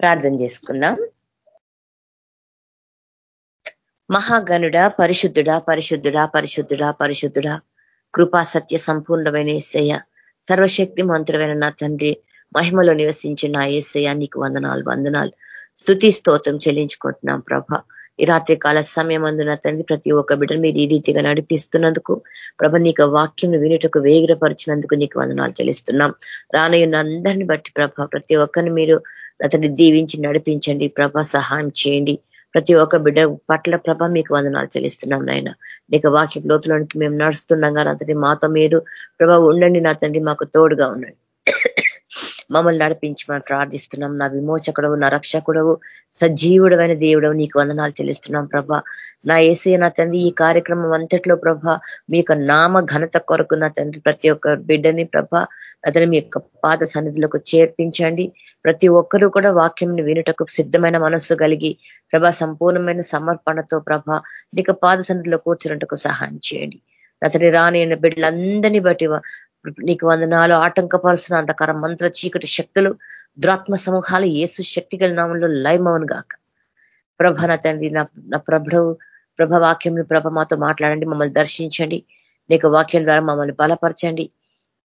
ప్రార్థన చేసుకుందాం. మహాగనుడ పరిశుద్ధుడ పరిశుద్ధుడ పరిశుద్ధుడ పరిశుద్ధుడ కృపా సత్య సంపూర్ణమైన ఏసయ్య సర్వశక్తి మంత్రుడైన నా తండ్రి మహిమలో నివసించిన నా ఏసయ్య నీకు వందనాలు వందనాలు. స్థుతి స్తోత్రం చెల్లించుకుంటున్నాం ప్రభ. ఈ రాత్రి కాల సమయం అందున తండ్రి ప్రతి ఒక్క బిడ్డను మీరు ఈ రీతిగా నడిపిస్తున్నందుకు ప్రభ నీకు వాక్యం వినుటకు వేగిరపరిచినందుకు నీకు వందనాలు చెల్లిస్తున్నాం. రానయ్యున్న అందరిని బట్టి ప్రభ ప్రతి ఒక్కరిని మీరు అతన్ని దీవించి నడిపించండి. ప్రభ సహాయం చేయండి. ప్రతి ఒక్క బిడ్డ పట్ల ప్రభ మీకు వందనాలు చెల్లిస్తున్నాం నాయన. నీకు వాక్య లోతులోనికి మేము నడుస్తున్నాం కానీ అతని మాతో మీరు ప్రభ ఉండండి నా తండ్రి మాకు తోడుగా ఉండండి. మమ్మల్ని నడిపించమని ప్రార్థిస్తున్నాం. నా విమోచకుడవు నా రక్షకుడవు సజీవుడమైన దేవుడవు నీకు వందనాలు చెల్లిస్తున్నాం ప్రభ. నా ఏసీ నా తండ్రి ఈ కార్యక్రమం అంతట్లో ప్రభ మీ యొక్క నామ ఘనత కొరకు నా తండ్రి ప్రతి ఒక్క బిడ్డని ప్రభ అతని మీ యొక్క పాద సన్నిధిలోకి చేర్పించండి. ప్రతి ఒక్కరూ కూడా వాక్యం వినుటకు సిద్ధమైన మనస్సు కలిగి ప్రభ సంపూర్ణమైన సమర్పణతో ప్రభ నీకు పాద సన్నిధిలో కూర్చున్నట్టుకు సహాయం చేయండి. అతని రాని బిడ్డలందరినీ బట్టి నీకు వందనాలు ఆటంకపరుస్తున్న అంధకార మంత్ర చీకటి శక్తులు దురాత్మ సమూహాలు ఏసు శక్తి గల నామంలో లయమవును గాక. ప్రభ నా తండ్రి నా ప్రభుడు ప్రభ వాక్యం ప్రభ మాతో మాట్లాడండి మమ్మల్ని దర్శించండి. నీకు వాక్యం ద్వారా మమ్మల్ని బలపరచండి.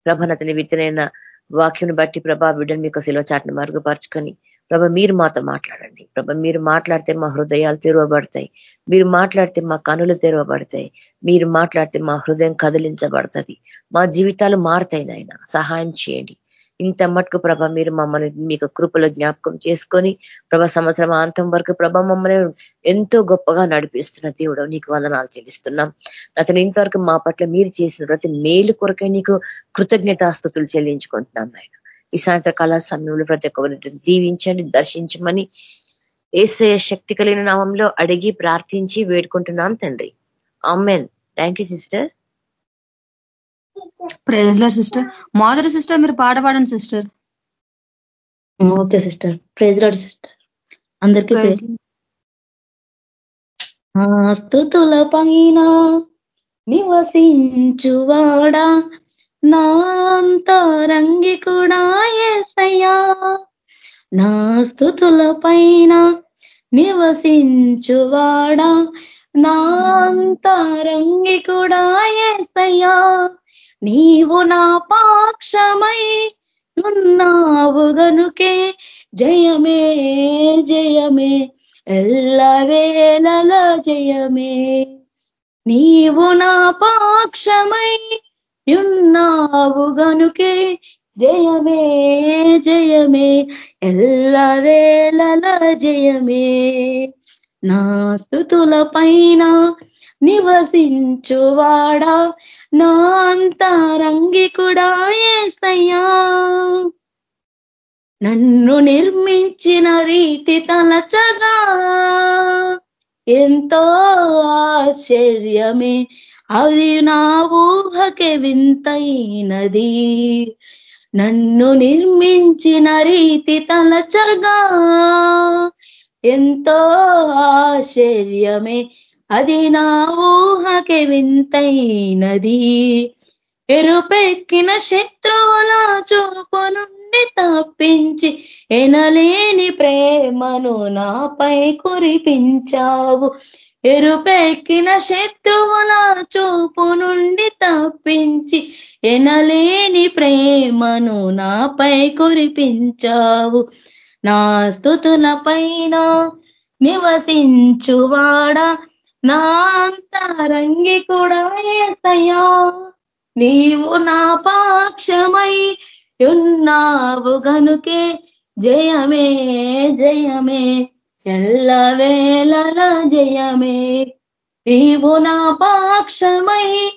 ప్రభ నతని విత్తనైన వాక్యం బట్టి ప్రభా బిడ్డను మీకు శిలో చాటును మరుగుపరచుకొని ప్రభ మీరు మాతో మాట్లాడండి. ప్రభ మీరు మాట్లాడితే మా హృదయాలు తెరవబడతాయి. మీరు మాట్లాడితే మా కనులు తెరవబడతాయి. మీరు మాట్లాడితే మా హృదయం కదిలించబడుతుంది. మా జీవితాలు మారుతాయి నాయన. సహాయం చేయండి. ఇంత మట్టుకు ప్రభ మీరు మమ్మల్ని మీకు కృపలో జ్ఞాపకం చేసుకొని ప్రభ సంవత్సరం అంతం వరకు ప్రభ మమ్మల్ని ఎంతో గొప్పగా నడిపిస్తున్న దేవుడు. నీకు వందనాలు చెల్లిస్తున్నాం. అతను ఇంతవరకు మా పట్ల మీరు చేసిన ప్రతి మేలు కొరకే నీకు కృతజ్ఞతాస్థుతులు చెల్లించుకుంటున్నాం ఆయన ఈ సాయంత్రకాల సమయంలో ప్రతి ఒక్కరిని దీవించండి దర్శించమని ఏసయ శక్తి కలిగిన నామంలో అడిగి ప్రార్థించి వేడుకుంటున్నాను తండ్రి. Amen thank you sister. Praise sister. Madhuri sister మీరు పాట పాడండి sister. Okay sister. Praise Lord sister. అందరికీ స్థుతుల పైన నివసించువాడా? నా అంతరంగి కూడా ఏసయ్యా? నా స్థుతుల పైన నివసించువాడా? నా అంతరంగి కూడా ఏసయ్యా? నీవు నా పాక్షమై ఉన్నావు గనుకే. జయమే జయమే ఎల్లవేళల జయమే. నీవు నా పాక్షమై ఉన్నావు గనుకే. జయమే జయమే ఎల్లవేళల జయమే. నా స్థుతుల పైన నివసించువాడా? నా అంతరంగి కూడా ఏసయ్యా? నన్ను నిర్మించిన రీతి తలచగా. ఎంతో ఆశ్చర్యమే అది నా ఊహకే వింతైనది. నన్ను నిర్మించిన రీతి తలచగా. ఎంతో ఆశ్చర్యమే అది నా ఊహకి వింతైనది. ఎరుపెక్కిన శత్రువుల చూపు నుండి తప్పించి ఎనలేని ప్రేమను నాపై కురిపించావు. ఎరుపెక్కిన శత్రువుల చూపు నుండి తప్పించి ఎనలేని ప్రేమను నాపై కురిపించావు. నా స్థుతులపైన నివసించువాడా? నా అంతరంగి కూడా ఏసయ్యా నీవు నా పాక్షమై ఉన్నావు గనుకే. జయమే జయమే ఎల్ల వేళల జయమే. నీవు నా పాక్షమై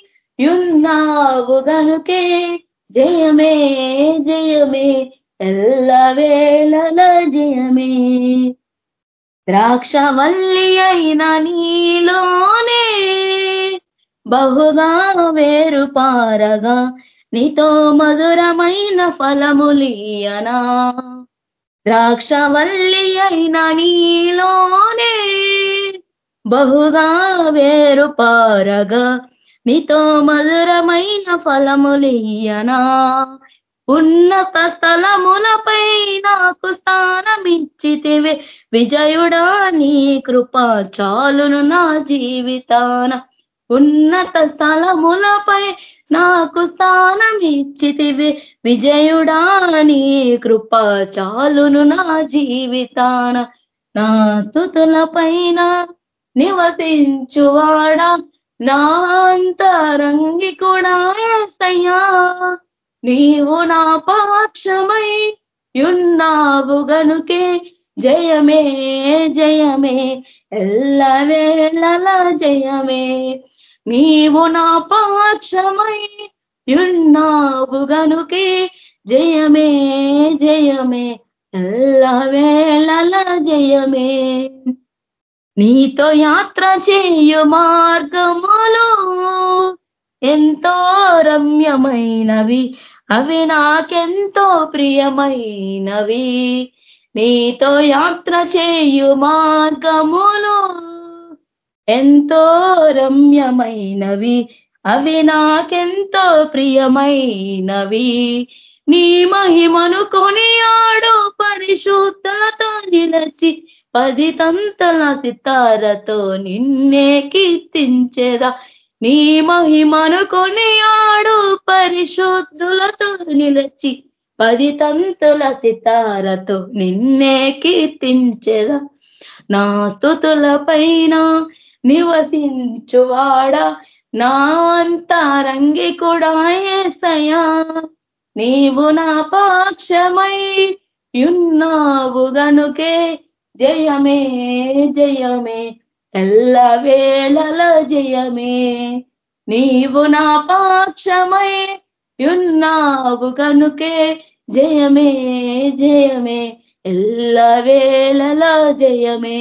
ఉన్నావు గనుకే. జయమే జయమే ఎల్ల వేళల జయమే. ద్రాక్షవల్లి అయిన నీలోనే బహుగా వేరు పారగా నీతో మధురమైన ఫలములియనా ద్రాక్షవల్లి అయిన నీలోనే బహుగా వేరు పారగా నీతో మధురమైన ఫలములియనా ఉన్నత స్థలములపై నాకు స్థానమిచ్చ విజయుడా నీ కృప చాలును నా జీవితాన. ఉన్నత స్థలములపై నాకు స్థానమిచ్చితివే. విజయుడా నీ కృప చాలును నా జీవితాన. నా స్థుతులపైన నివసించువాడా. నా అంతరంగి కూడా సయ్యా నీవు నా పక్షమై యున్నావు గనుకే. జయమే జయమే ఎల్లవేళల జయమే. నీవు నా పక్షమై యున్నావు గనుకే. జయమే జయమే ఎల్లవేళల జయమే. నీతో యాత్ర చేయు మార్గములు ఎంతో రమ్యమైనవి. అవి నాకెంతో ప్రియమైనవి. నీతో యాత్ర చేయు మార్గములు ఎంతో రమ్యమైనవి. అవి నాకెంతో ప్రియమైనవి. నీ మహిమను కొనియాడు పరిశుద్ధతో నిలచి పది తంతల సితారతో నిన్నే కీర్తించేదా. నీ మహిమను కొనియాడు పరిశుద్ధులతో నిలచి పది తంతుల సితారతో నిన్నే కీర్తించేదా. నా స్థుతుల పైన నివసించువాడా నా అంతరంగి కూడా ఏసయా నీవు నా పాక్షమై ఉన్నావు గనుకే జయమే జయమే. ఎల్ల వేళల జయమే. నీవు నా పాక్షమై యున్నావు కనుకే జయమే జయమే. ఎల్ల వేళల జయమే.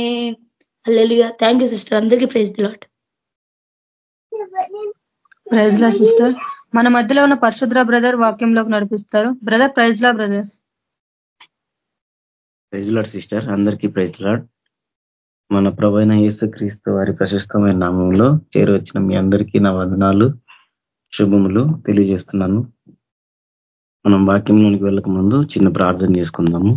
అల్లెలుగా థ్యాంక్ యూ సిస్టర్ అందరికీ praise Lord praise Lord sister మన మధ్యలో ఉన్న పరిశుద్ర బ్రదర్ వాక్యంలోకి నడిపిస్తారు. Brother praise Lord brother praise Lord sister అందరికీ ప్రైజ్ లాడ్ మన ప్రభైన యేసు క్రీస్తు వారి ప్రశస్తమైన నామంలో చేరవచ్చిన మీ అందరికీ నా వదనాలు శుభములు తెలియజేస్తున్నాను. మనం వాక్యంలోనికి వెళ్ళక ముందు చిన్న ప్రార్థన చేసుకుందాము.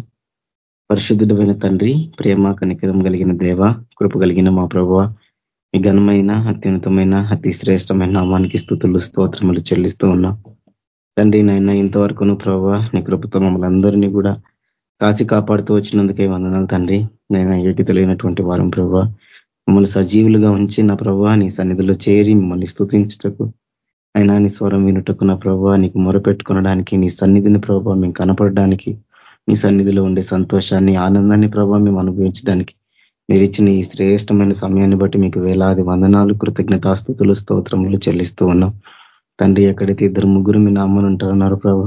పరిశుద్ధుడమైన తండ్రి ప్రేమ కనికరం కలిగిన దేవ కృప కలిగిన మా ప్రభువ మీ ఘనమైన అత్యున్నతమైన అతి శ్రేష్టమైన నామానికి స్థుతులు స్తోత్రములు చెల్లిస్తూ ఉన్నాం. తండ్రి నాయన ఇంతవరకును ప్రభావ నీ కృపతో మమ్మల్ని అందరినీ కూడా కాచి కాపాడుతూ వచ్చినందుకే వందనాలు తండ్రి. నేను యోగ్యత లేనటువంటి వారం ప్రభావ మమ్మల్ని సజీవులుగా ఉంచి నా ప్రభావ నీ సన్నిధిలో చేరి మిమ్మల్ని స్థుతించుటకు అయినా నీ స్వరం వినుటకు నా ప్రభావ నీకు మొరపెట్టుకునడానికి నీ సన్నిధిని ప్రభావ మేము కనపడడానికి నీ సన్నిధిలో ఉండే సంతోషాన్ని ఆనందాన్ని ప్రభావ మేము అనుభవించడానికి మీరు ఇచ్చిన ఈ శ్రేష్టమైన సమయాన్ని బట్టి మీకు వేలాది వందనాలు కృతజ్ఞతాస్థుతులు స్తోత్రములు చెల్లిస్తూ ఉన్నాం. తండ్రి ఎక్కడైతే ఇద్దరు ముగ్గురు మీ నామ్మను ఉంటారన్నారు ప్రభావ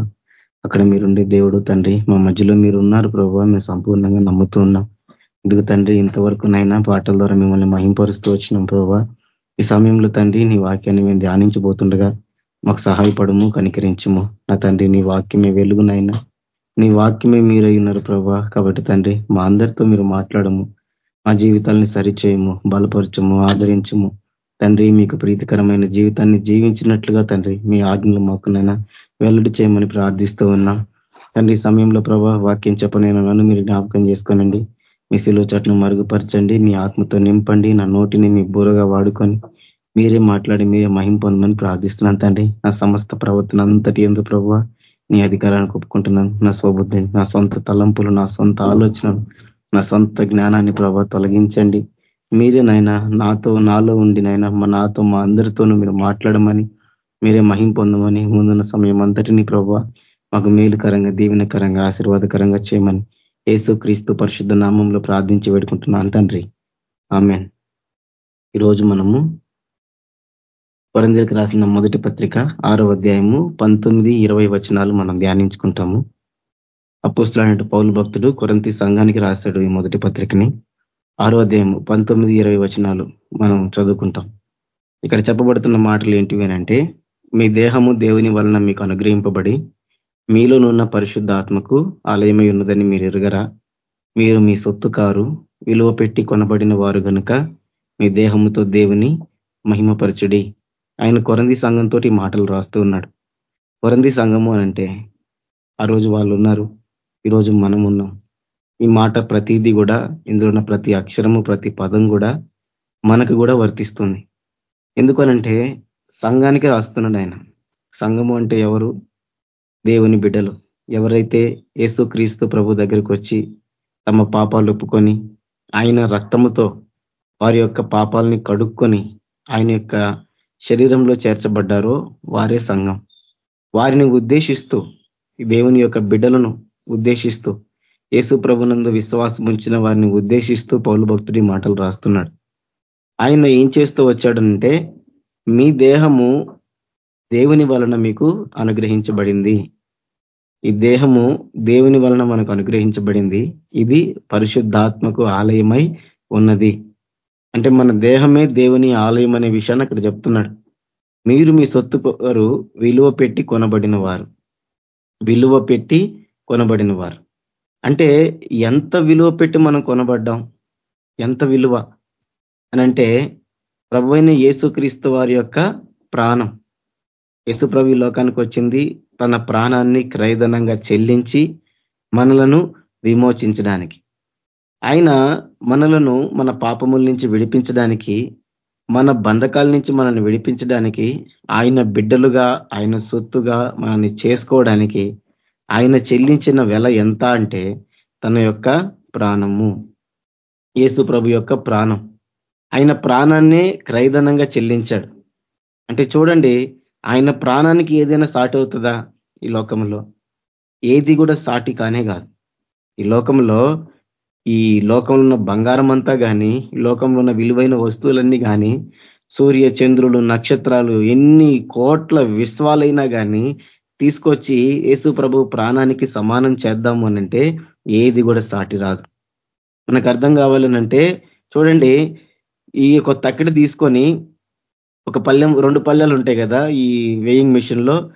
అక్కడ మీరుండే దేవుడు తండ్రి మా మధ్యలో మీరు ఉన్నారు ప్రభావ మేము సంపూర్ణంగా నమ్ముతూ ఉన్నాం. ఇందుకు తండ్రి ఇంతవరకు నైనా పాటల ద్వారా మిమ్మల్ని మహింపరుస్తూ వచ్చినాం ప్రభావ ఈ సమయంలో తండ్రి నీ వాక్యాన్ని మేము ధ్యానించబోతుండగా మాకు సహాయపడము కనికరించము. నా తండ్రి నీ వాక్యమే వెలుగునైనా నీ వాక్యమే మీరై ఉన్నారు ప్రభా. కాబట్టి తండ్రి మా అందరితో మీరు మాట్లాడము. మా జీవితాలని సరిచేయము బలపరచము ఆదరించము. తండ్రి మీకు ప్రీతికరమైన జీవితాన్ని జీవించినట్లుగా తండ్రి మీ ఆజ్ఞలు మాకునైనా వెల్లడి చేయమని ప్రార్థిస్తూ ఉన్నాం. తండ్రి సమయంలో ప్రభా వాక్యం చెప్పనైనా నన్ను మీరు జ్ఞాపకం చేసుకోనండి. మీ సిలువ చట్ను మరుగుపరచండి. మీ ఆత్మతో నింపండి. నా నోటిని మీ బూరగా వాడుకొని మీరే మాట్లాడి మీరే మహిం పొందమని ప్రార్థిస్తున్నాను తండ్రి. నా సమస్త ప్రవర్తన అంతటి ఎందు ప్రభు నీ అధికారాన్ని ఒప్పుకుంటున్నాను. నా స్వబుద్ధిని నా సొంత తలంపులు నా సొంత ఆలోచనలు నా సొంత జ్ఞానాన్ని ప్రభా తొలగించండి. మీరే నాయన నాతో నాలో ఉండి నాయన మా నాతో మా అందరితోనూ మీరు మాట్లాడమని మీరే మహిం పొందమని ముందున్న సమయం అంతటినీ ప్రభావ మాకు మేలుకరంగా దీవెనకరంగా ఆశీర్వాదకరంగా చేయమని యేసు క్రీస్తు పరిశుద్ధ నామంలో ప్రార్థించి వేడుకుంటున్నాను తండ్రి. ఆమెన్. ఈరోజు మనము వరంజలికి రాసిన మొదటి పత్రిక ఆరో అధ్యాయము పంతొమ్మిది ఇరవై వచనాలు మనం ధ్యానించుకుంటాము. అపుస్తులైన పౌలు భక్తుడు కొరంతి సంఘానికి రాశాడు ఈ మొదటి పత్రికని. ఆరో అధ్యాయము పంతొమ్మిది ఇరవై వచనాలు మనం చదువుకుంటాం. ఇక్కడ చెప్పబడుతున్న మాటలు ఏంటివి అంటే మీ దేహము దేవుని వలన మీకు అనుగ్రహింపబడి మీలోనున్న పరిశుద్ధాత్మకు ఆలయమై ఉన్నదని మీరు ఎరుగరా? మీరు మీ సొత్తు కారు విలువ పెట్టి కొనబడిన వారు గనుక మీ దేహముతో దేవుని మహిమపరచుడి. ఆయన కొరంది సంఘంతో మాటలు రాస్తూ ఉన్నాడు. కొరంది సంఘము అనంటే ఆ రోజు వాళ్ళు ఉన్నారు ఈరోజు మనం ఉన్నాం. ఈ మాట ప్రతిదీ కూడా ఇందులో ఉన్న ప్రతి అక్షరము ప్రతి పదం కూడా మనకు కూడా వర్తిస్తుంది. ఎందుకనంటే సంఘానికి రాస్తున్నాడు ఆయన. సంఘము అంటే ఎవరు? దేవుని బిడ్డలు. ఎవరైతే యేసుక్రీస్తు ప్రభు దగ్గరికి వచ్చి తమ పాపాలు ఒప్పుకొని ఆయన రక్తముతో వారి యొక్క పాపాలని కడుక్కొని ఆయన యొక్క శరీరంలో చేర్చబడ్డారో వారే సంఘం. వారిని ఉద్దేశిస్తూ దేవుని యొక్క బిడ్డలను ఉద్దేశిస్తూ యేసు ప్రభునందు విశ్వాసం ఉంచిన వారిని ఉద్దేశిస్తూ పౌలు భక్తుడి మాటలు రాస్తున్నాడు. ఆయన ఏం చేస్తూ వచ్చాడంటే మీ దేహము దేవుని వలన మీకు అనుగ్రహించబడింది. ఈ దేహము దేవుని వలన మనకు అనుగ్రహించబడింది. ఇది పరిశుద్ధాత్మకు ఆలయమై ఉన్నది. అంటే మన దేహమే దేవుని ఆలయం అనే విషయాన్ని అక్కడ చెప్తున్నాడు. మీరు మీ సొత్తు వారు విలువ పెట్టి కొనబడిన వారు. విలువ పెట్టి కొనబడిన వారు. అంటే ఎంత విలువ పెట్టి మనం కొనబడ్డాం? ఎంత విలువ? అనంటే ప్రభు అయిన యేసుక్రీస్తు వారి యొక్క ప్రాణం. యేసు లోకానికి వచ్చింది. తన ప్రాణాన్ని క్రయధనంగా చెల్లించి మనలను విమోచించడానికి. ఆయన మనలను మన పాపముల నుంచి విడిపించడానికి మన బంధకాల నుంచి మనల్ని విడిపించడానికి ఆయన బిడ్డలుగా ఆయన సొత్తుగా మనల్ని చేసుకోవడానికి ఆయన చెల్లించిన వెల ఎంత అంటే తన యొక్క ప్రాణము. యేసు ప్రభు యొక్క ప్రాణం. ఆయన ప్రాణాన్ని క్రైదనంగా చెల్లించాడు. అంటే చూడండి ఆయన ప్రాణానికి ఏదైనా సాటి అవుతుందా ఈ లోకంలో? ఏది కూడా సాటి కానే కాదు. ఈ లోకంలో ఈ లోకంలో ఉన్న బంగారం అంతా కానీ ఈ లోకంలో ఉన్న విలువైన వస్తువులన్నీ కానీ సూర్య చంద్రులు నక్షత్రాలు ఎన్ని కోట్ల విశ్వాలైనా కానీ తీసుకొచ్చి యేసు ప్రభు ప్రాణానికి సమానం చేద్దాము అనంటే ఏది కూడా సాటి రాదు. మనకు అర్థం కావాలనంటే చూడండి ఈ ఒక తక్కిడి తీసుకొని ఒక పల్లెం రెండు పల్లెలు ఉంటాయి కదా ఈ వేయింగ్ మిషన్లో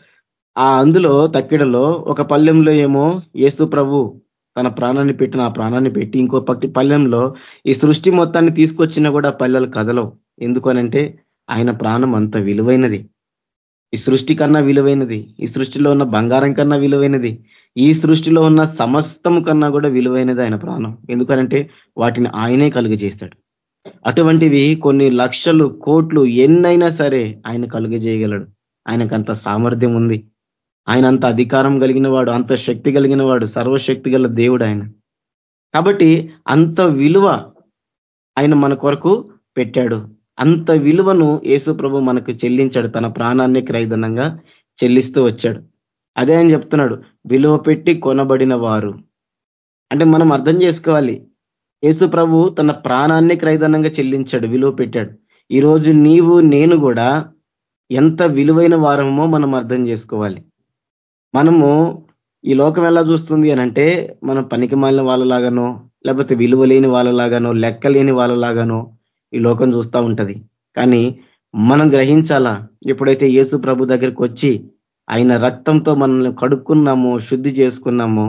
ఆ అందులో తక్కిడలో ఒక పల్లెంలో ఏమో యేసు ప్రభు తన ప్రాణాన్ని పెట్టిన ఆ ప్రాణాన్ని పెట్టి ఇంకో పట్టి పల్లెంలో ఈ సృష్టి మొత్తాన్ని తీసుకొచ్చినా కూడా పల్లెలు కదలవు. ఎందుకనంటే ఆయన ప్రాణం అంత విలువైనది. ఈ సృష్టి కన్నా విలువైనది. ఈ సృష్టిలో ఉన్న బంగారం కన్నా విలువైనది. ఈ సృష్టిలో ఉన్న సమస్తం కన్నా కూడా విలువైనది ఆయన ప్రాణం. ఎందుకనంటే వాటిని ఆయనే కలుగజేస్తాడు. అటువంటివి కొన్ని లక్షలు కోట్లు ఎన్నైనా సరే ఆయన కలుగజేయగలడు. ఆయనకు అంత సామర్థ్యం ఉంది. ఆయన అంత అధికారం కలిగిన వాడు అంత శక్తి కలిగిన వాడు సర్వశక్తి గల దేవుడు ఆయన. కాబట్టి అంత విలువ ఆయన మన కొరకు పెట్టాడు. అంత విలువను యేసు ప్రభు మనకు చెల్లించాడు. తన ప్రాణాన్ని క్రైదనంగా చెల్లిస్తూ వచ్చాడు. అదే ఆయన చెప్తున్నాడు. విలువ పెట్టి కొనబడిన వారు. అంటే మనం అర్థం చేసుకోవాలి. యేసు ప్రభు తన ప్రాణాన్ని క్రైదనంగా చెల్లించాడు విలువ పెట్టాడు. ఈరోజు నీవు నేను కూడా ఎంత విలువైన వారమో మనం అర్థం చేసుకోవాలి. మనము ఈ లోకం ఎలా చూస్తుంది అనంటే మనం పనికి మాలిన వాళ్ళలాగానో లేకపోతే విలువ లేని వాళ్ళలాగానో లెక్క లేని వాళ్ళలాగానో ఈ లోకం చూస్తూ ఉంటది. కానీ మనం గ్రహించాలా? ఎప్పుడైతే యేసు ప్రభు దగ్గరికి వచ్చి ఆయన రక్తంతో మనల్ని కడుక్కున్నామో శుద్ధి చేసుకున్నామో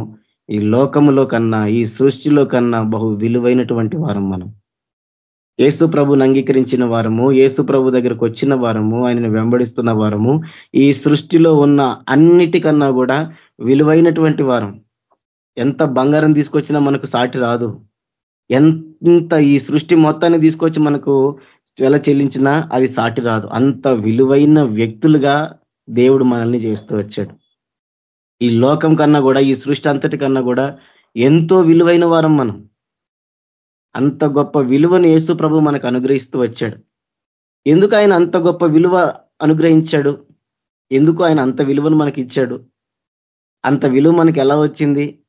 ఈ లోకములో కన్నా ఈ సృష్టిలో కన్నా బహు విలువైనటువంటి వారం మనం. యేసు ప్రభుని అంగీకరించిన వారము యేసు ప్రభు దగ్గరకు వచ్చిన వారము ఆయనను వెంబడిస్తున్న వారము ఈ సృష్టిలో ఉన్న అన్నిటికన్నా కూడా విలువైనటువంటి వారం. ఎంత బంగారం తీసుకొచ్చినా మనకు సాటి రాదు. ఎంత ఈ సృష్టి మొత్తాన్ని తీసుకొచ్చి మనకు వెల చెల్లించినా అది సాటి రాదు. అంత విలువైన వ్యక్తులుగా దేవుడు మనల్ని చేస్తూ వచ్చాడు. ఈ లోకం కన్నా కూడా ఈ సృష్టి అంతటి కన్నా కూడా ఎంతో విలువైన వారం మనం. అంత గొప్ప విలువను యేసు ప్రభు మనకు అనుగ్రహిస్తూ వచ్చాడు. ఎందుకు ఆయన అంత గొప్ప విలువ అనుగ్రహించాడు? ఎందుకు ఆయన అంత విలువను మనకి ఇచ్చాడు? అంత విలువ మనకి ఎలా వచ్చింది?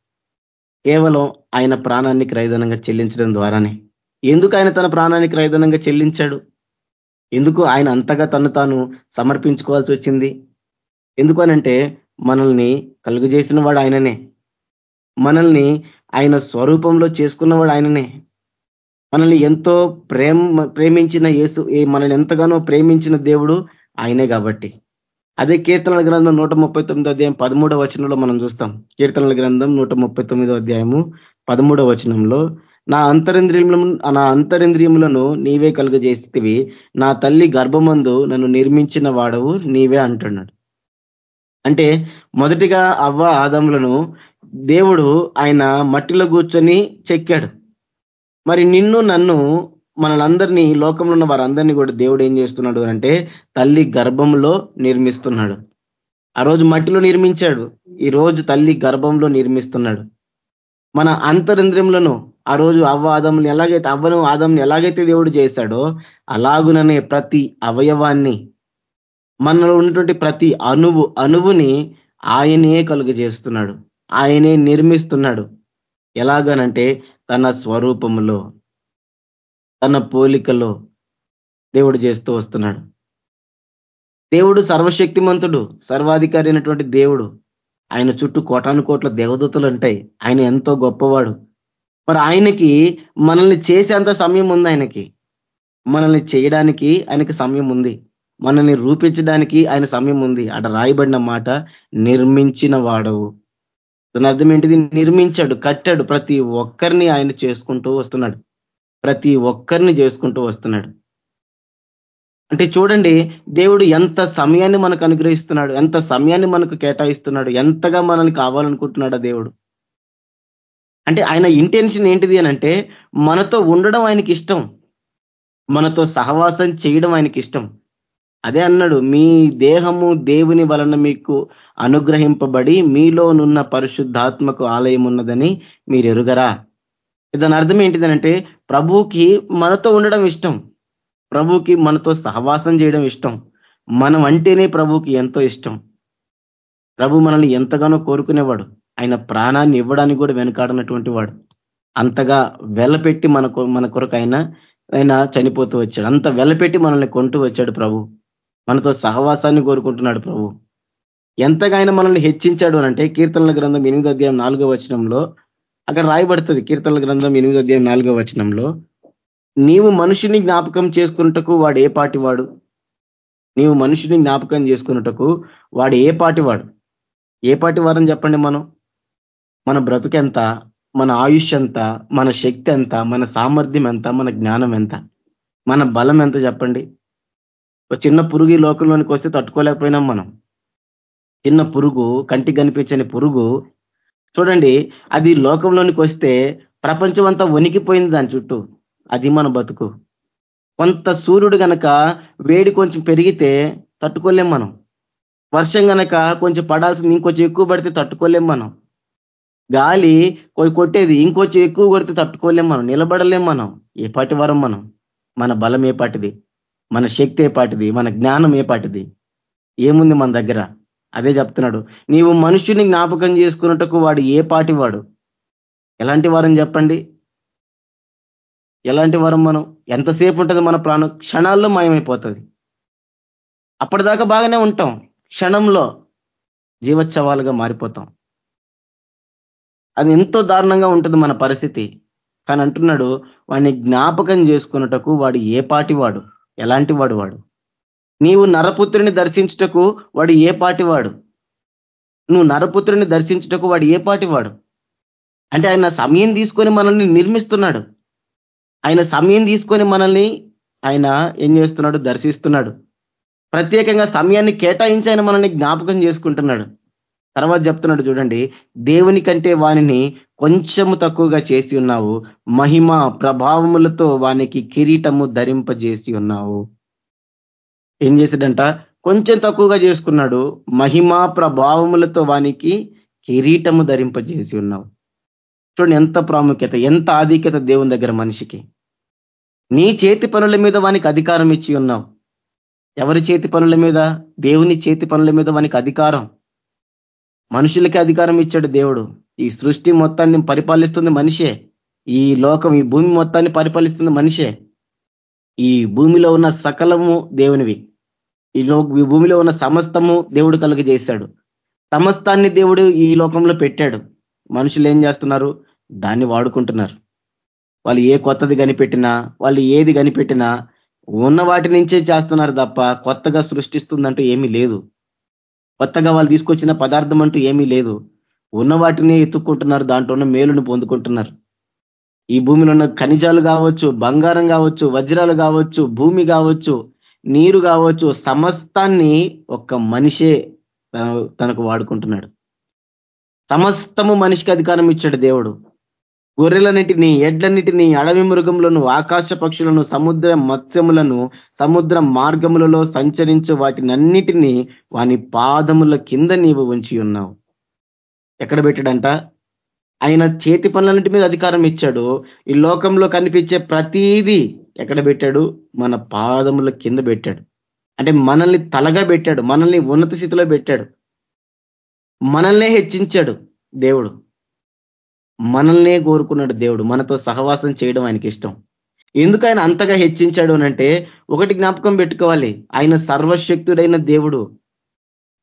కేవలం ఆయన ప్రాణాన్ని క్రైదనంగా చెల్లించడం ద్వారానే. ఎందుకు ఆయన తన ప్రాణాన్ని క్రైదనంగా చెల్లించాడు? ఎందుకు ఆయన అంతగా తను తాను సమర్పించుకోవాల్సి వచ్చింది? ఎందుకు అనంటే మనల్ని కలుగజేసిన వాడు ఆయననే. మనల్ని ఆయన స్వరూపంలో చేసుకున్నవాడు ఆయననే. మనల్ని ఎంతో ప్రేమ ప్రేమించిన యేసు మనల్ని ఎంతగానో ప్రేమించిన దేవుడు ఆయనే కాబట్టి. అదే కీర్తనల గ్రంథం నూట ముప్పై అధ్యాయం పదమూడవ వచనంలో మనం చూస్తాం. కీర్తనల గ్రంథం నూట ముప్పై అధ్యాయము పదమూడవ వచనంలో నా అంతరింద్రియములను నా అంతరింద్రియములను నీవే కలుగజేస్తేవి. నా తల్లి గర్భమందు నన్ను నిర్మించిన వాడవు నీవే అంటున్నాడు. అంటే మొదటిగా అవ్వ ఆదములను దేవుడు ఆయన మట్టిలో కూర్చొని చెక్కాడు. మరి నిన్ను నన్ను మనలందరినీ లోకంలో ఉన్న వారందరినీ కూడా దేవుడు ఏం చేస్తున్నాడు అంటే తల్లి గర్భంలో నిర్మిస్తున్నాడు. ఆ రోజు మట్టిలో నిర్మించాడు. ఈ రోజు తల్లి గర్భంలో నిర్మిస్తున్నాడు. మన అంతరింద్రియములను ఆ రోజు అవ్వ ఆదములు ఎలాగైతే అవ్వను ఆదముని ఎలాగైతే దేవుడు చేశాడో అలాగుననే ప్రతి అవయవాన్ని మనలో ఉన్నటువంటి ప్రతి అణువు అణువుని ఆయనే కలుగు చేస్తున్నాడు ఆయనే నిర్మిస్తున్నాడు. ఎలాగనంటే తన స్వరూపములో తన పోలికలో దేవుడు చేస్తూ వస్తున్నాడు. దేవుడు సర్వశక్తిమంతుడు సర్వాధికారి అయినటువంటి దేవుడు. ఆయన చుట్టూ కోటాను కోట్ల దేవదూతలు ఉంటాయి ఆయన ఎంతో గొప్పవాడు. మరి ఆయనకి మనల్ని చేసేంత సమయం ఉంది ఆయనకి. మనల్ని చేయడానికి ఆయనకి సమయం ఉంది. మనల్ని రూపించడానికి ఆయన సమయం ఉంది. అక్కడ రాయబడిన మాట నిర్మించిన వాడవు. దాని అర్థం ఏంటిది? నిర్మించాడు కట్టాడు ప్రతి ఒక్కరిని ఆయన చేసుకుంటూ వస్తున్నాడు. ప్రతి ఒక్కరిని చేసుకుంటూ వస్తున్నాడు. అంటే చూడండి దేవుడు ఎంత సమయాన్ని మనకు అనుగ్రహిస్తున్నాడు ఎంత సమయాన్ని మనకు కేటాయిస్తున్నాడు ఎంతగా మనల్ని కావాలనుకుంటున్నాడు దేవుడు. అంటే ఆయన ఇంటెన్షన్ ఏంటిది అని అంటే మనతో ఉండడం ఆయనకి ఇష్టం మనతో సహవాసం చేయడం ఆయనకి ఇష్టం అదే అన్నాడు మీ దేహము దేవుని వలన మీకు అనుగ్రహింపబడి మీలోనున్న పరిశుద్ధాత్మకు ఆలయం ఉన్నదని మీరు ఎరుగరా దాని అర్థం ఏంటిదనంటే ప్రభుకి మనతో ఉండడం ఇష్టం. ప్రభుకి మనతో సహవాసం చేయడం ఇష్టం. మనం అంటేనే ప్రభుకి ఎంతో ఇష్టం. ప్రభు మనల్ని ఎంతగానో కోరుకునేవాడు. ఆయన ప్రాణాన్ని ఇవ్వడానికి కూడా వెనుకాడనటువంటి వాడు. అంతగా వెలపెట్టి మన మన కొరకు ఆయన ఆయన చనిపోతూ వచ్చాడు. అంత వెలపెట్టి మనల్ని కొంటూ వచ్చాడు ప్రభు. మనతో సహవాసాన్ని కోరుకుంటున్నాడు ప్రభు. ఎంతగా ఆయన మనల్ని హెచ్చించాడు అంటే కీర్తనల గ్రంథం ఎనిమిది అధ్యాయం నాలుగో వచనంలో అక్కడ రాయబడుతుంది కీర్తనల గ్రంథం ఎనిమిది అధ్యాయం నాలుగో వచనంలో నీవు మనుషుని జ్ఞాపకం చేసుకున్నటకు వాడు ఏ పాటివాడు నీవు మనుషుని జ్ఞాపకం చేసుకున్నటకు వాడు ఏ పాటివాడు ఏ పాటి వారని చెప్పండి మనం? మన బ్రతుకెంత మన ఆయుష్ ఎంత? మన శక్తి ఎంత? మన సామర్థ్యం ఎంత? మన జ్ఞానం ఎంత? మన బలం ఎంత చెప్పండి? ఒక చిన్న పురుగు ఈ లోకంలోనికి వస్తే తట్టుకోలేకపోయినాం మనం. చిన్న పురుగు కంటికి కనిపించని పురుగు. చూడండి అది లోకంలోనికి వస్తే ప్రపంచం అంతా వణికిపోయింది దాని చుట్టూ. అది మన బతుకు. కొంత సూర్యుడు గనక వేడి కొంచెం పెరిగితే తట్టుకోలేం మనం. వర్షం గనక కొంచెం పడాల్సింది ఇంకొంచెం ఎక్కువ పడితే తట్టుకోలేం మనం. గాలి కొట్టేది ఇంకొంచెం ఎక్కువ కొడితే తట్టుకోలేం మనం. నిలబడలేం మనం. ఏ పాటి వరం మనం? మన బలం ఏ పాటిది మన శక్తి ఏ పాటిది? మన జ్ఞానం ఏ పాటిది? ఏముంది మన దగ్గర? అదే చెప్తున్నాడు. నీవు మనుషుని జ్ఞాపకం చేసుకున్నట్టుకు వాడు ఏ పాటి వాడు? ఎలాంటి వారని చెప్పండి? ఎలాంటి వరం మనం? ఎంతసేపు ఉంటుంది మన ప్రాణం? క్షణాల్లో మాయమైపోతుంది. అప్పటిదాకా బాగానే ఉంటాం. క్షణంలో జీవోత్సవాలుగా మారిపోతాం. అది ఎంతో దారుణంగా ఉంటుంది మన పరిస్థితి. కానీ అంటున్నాడు వాడిని జ్ఞాపకం చేసుకున్నటకు వాడు ఏ పాటి వాడు? ఎలాంటి వాడు? వాడు నీవు నరపుత్రుని దర్శించుటకు వాడు ఏ పాటి వాడు నువ్వు నరపుత్రుని దర్శించుటకు వాడు ఏ పాటి వాడు అంటే ఆయన సమయం తీసుకొని మనల్ని నిర్మిస్తున్నాడు. ఆయన సమయం తీసుకొని మనల్ని ఆయన ఏం చేస్తున్నాడు? దర్శిస్తున్నాడు. ప్రత్యేకంగా సమయాన్ని కేటాయించి ఆయన మనల్ని జ్ఞాపకం చేసుకుంటున్నాడు. తర్వాత చెప్తున్నాడు చూడండి దేవుని కంటే వానిని కొంచెము తక్కువగా చేసి ఉన్నావు. మహిమ ప్రభావములతో వానికి కిరీటము ధరింపజేసి ఉన్నావు. ఏం చేశాడంట? కొంచెం తక్కువగా చేసుకున్నాడు. మహిమా ప్రభావములతో వానికి కిరీటము ధరింపజేసి ఉన్నావు. చూడండి ఎంత ప్రాముఖ్యత ఎంత ఆధిక్యత దేవుని దగ్గర మనిషికి. నీ చేతి పనుల మీద వానికి అధికారం ఇచ్చి ఉన్నావు. ఎవరి చేతి పనుల మీద? దేవుని చేతి పనుల మీద వానికి అధికారం. మనుషులకి అధికారం ఇచ్చాడు దేవుడు. ఈ సృష్టి మొత్తాన్ని పరిపాలిస్తుంది మనిషే. ఈ లోకం ఈ భూమి మొత్తాన్ని పరిపాలిస్తుంది మనిషే. ఈ భూమిలో ఉన్న సకలము దేవునివి. ఈ లో ఈ భూమిలో ఉన్న సమస్తము దేవుడు కలుగజేశాడు. సమస్తాన్ని దేవుడు ఈ లోకంలో పెట్టాడు. మనుషులు ఏం చేస్తున్నారు? దాన్ని వాడుకుంటున్నారు. వాళ్ళు ఏ కొత్తది కనిపెట్టినా వాళ్ళు ఏది కనిపెట్టినా ఉన్న వాటి నుంచే చేస్తున్నారు తప్ప కొత్తగా సృష్టిస్తుందంటూ ఏమీ లేదు. కొత్తగా వాళ్ళు తీసుకొచ్చిన పదార్థం అంటూ ఏమీ లేదు. ఉన్న వాటిని ఎత్తుక్కుంటున్నారు దాంట్లో ఉన్న మేలును పొందుకుంటున్నారు. ఈ భూమిలో ఉన్న ఖనిజాలు కావచ్చు బంగారం కావచ్చు వజ్రాలు కావచ్చు భూమి కావచ్చు నీరు కావచ్చు సమస్తాన్ని ఒక్క మనిషే తనకు వాడుకుంటున్నాడు. సమస్తము మనిషికి అధికారం ఇచ్చాడు దేవుడు. గొర్రెలన్నిటిని ఎడ్లన్నిటిని అడవి మృగములను ఆకాశ పక్షులను సముద్ర మత్స్యములను సముద్ర మార్గములలో సంచరించు వాటినన్నిటినీ వాని పాదముల కింద నీవు ఉంచి ఉన్నావు. ఎక్కడ పెట్టాడంట? ఆయన చేతి పనులన్నిటి మీద అధికారం ఇచ్చాడు. ఈ లోకంలో కనిపించే ప్రతీది ఎక్కడ పెట్టాడు? మన పాదముల కింద పెట్టాడు. అంటే మనల్ని తలగా పెట్టాడు. మనల్ని ఉన్నత స్థితిలో పెట్టాడు. మనల్నే హెచ్చించాడు దేవుడు. మనల్నే కోరుకున్నాడు దేవుడు. మనతో సహవాసం చేయడం ఆయనకి ఇష్టం. ఎందుకు ఆయన అంతగా హెచ్చించాడు అనంటే ఒకటి జ్ఞాపకం పెట్టుకోవాలి. ఆయన సర్వశక్తుడైన దేవుడు.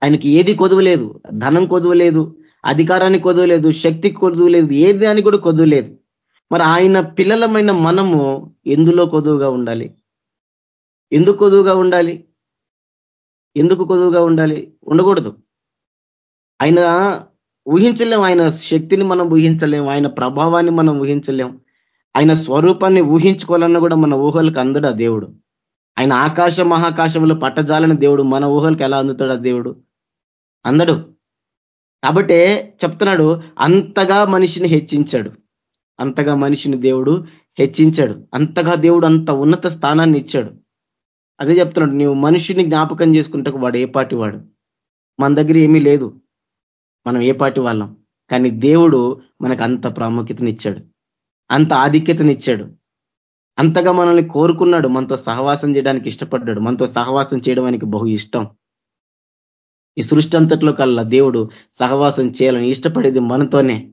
ఆయనకి ఏది కొదువలేదు. ధనం కొదువలేదు. అధికారాన్ని కొదవలేదు. శక్తికి కొదువలేదు. ఏది అని కూడా కొదువలేదు. మరి ఆయన పిల్లలమైన మనము ఎందులో కొదువుగా ఉండాలి? ఎందుకు కొదువుగా ఉండాలి? ఎందుకు కొదువుగా ఉండాలి? ఉండకూడదు. ఆయన ఊహించలేం. ఆయన శక్తిని మనం ఊహించలేం. ఆయన ప్రభావాన్ని మనం ఊహించలేం. ఆయన స్వరూపాన్ని ఊహించుకోవాలన్నా కూడా మన ఊహలకు అందడు ఆ దేవుడు. ఆయన ఆకాశ మహాకాశంలో పట్టజాలని దేవుడు. మన ఊహలకు ఎలా అందుతాడు ఆ దేవుడు? అందడు. కాబట్టే చెప్తున్నాడు అంతగా మనిషిని హెచ్చించాడు. అంతగా మనిషిని దేవుడు హెచ్చించాడు. అంతగా దేవుడు అంత ఉన్నత స్థానాన్ని ఇచ్చాడు. అదే చెప్తున్నాడు నీవు మనిషిని జ్ఞాపకం చేసుకుంటకు వాడు ఏ పాటి వాడు? మన దగ్గర ఏమీ లేదు. మనం ఏ పాటి వాళ్ళం. కానీ దేవుడు మనకు అంత ప్రాముఖ్యతనిచ్చాడు. అంత ఆధిక్యతనిచ్చాడు. అంతగా మనల్ని కోరుకున్నాడు. మనతో సహవాసం చేయడానికి ఇష్టపడ్డాడు. మనతో సహవాసం చేయడం ఆయనకి బహు ఇష్టం. ఈ సృష్టి అంతట్లో కల్లా దేవుడు సహవాసం చేయాలని ఇష్టపడేది మనతోనే.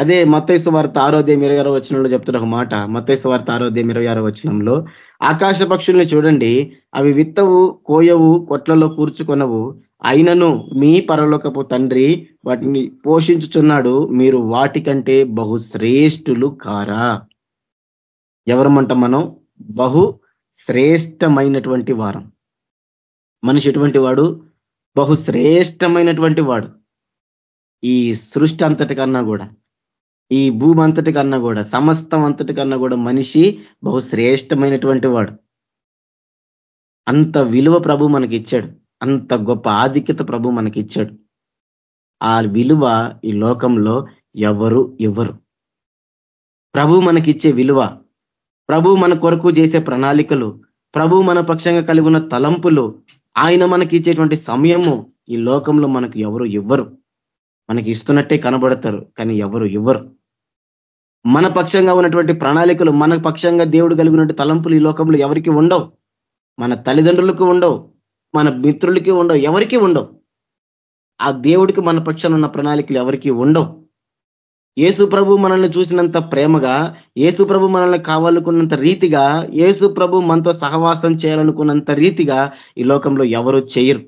అదే మత్తైసు వార్త ఆరోధ్యం ఇరవై ఆరో వచనంలో చెప్తున్న ఒక మాట. మత్తైసు వార్త ఆరోధ్యం ఇరవై ఆరో వచనంలో ఆకాశ పక్షుల్ని చూడండి. అవి విత్తవు కోయవు కొట్లలో కూర్చుకొనవు. అయినను మీ పరలోకపు తండ్రి వాటిని పోషించుచున్నాడు మీరు వాటికంటే బహు శ్రేష్ఠులు కారా? ఎవరమంట మనం? బహు శ్రేష్టమైనటువంటి వారం. మనిషి ఎటువంటి వాడు? బహు శ్రేష్టమైనటువంటి వాడు. ఈ సృష్టి అంతటి కన్నా కూడా ఈ భూమి అంతటికన్నా కూడా సమస్తం అంతటికన్నా కూడా మనిషి బహు శ్రేష్టమైనటువంటి వాడు. అంత విలువ ప్రభు మనకి ఇచ్చాడు అంత గొప్ప ఆధిక్యత ప్రభు మనకి ఇచ్చాడు ఆ విలువ ఈ లోకంలో ఎవరు ఎవరు ప్రభు మనకిచ్చే విలువ ప్రభు మన కొరకు చేసే ప్రణాళికలు ప్రభు మన పక్షంగా కలిగి ఉన్న తలంపులు ఆయన మనకి ఇచ్చేటువంటి సమయము ఈ లోకంలో మనకు ఎవరు ఇవ్వరు. మనకి ఇస్తున్నట్టే కనబడతారు కానీ ఎవరు ఇవ్వరు. మన పక్షంగా ఉన్నటువంటి ప్రణాళికలు మన పక్షంగా దేవుడు కలిగినటువంటి తలంపులు ఈ లోకంలో ఎవరికి ఉండవు. మన తల్లిదండ్రులకు ఉండవు. మన మిత్రులకి ఉండవు ఎవరికి ఉండవు. ఆ దేవుడికి మన పక్షాన ఉన్న ప్రణాళికలు ఎవరికి ఉండవు. ఏసు ప్రభు మనల్ని చూసినంత ప్రేమగా ఏసు ప్రభు మనల్ని కావాలనుకున్నంత రీతిగా ఏసు ప్రభు మనతో సహవాసం చేయాలనుకున్నంత రీతిగా ఈ లోకంలో ఎవరు చేయరు.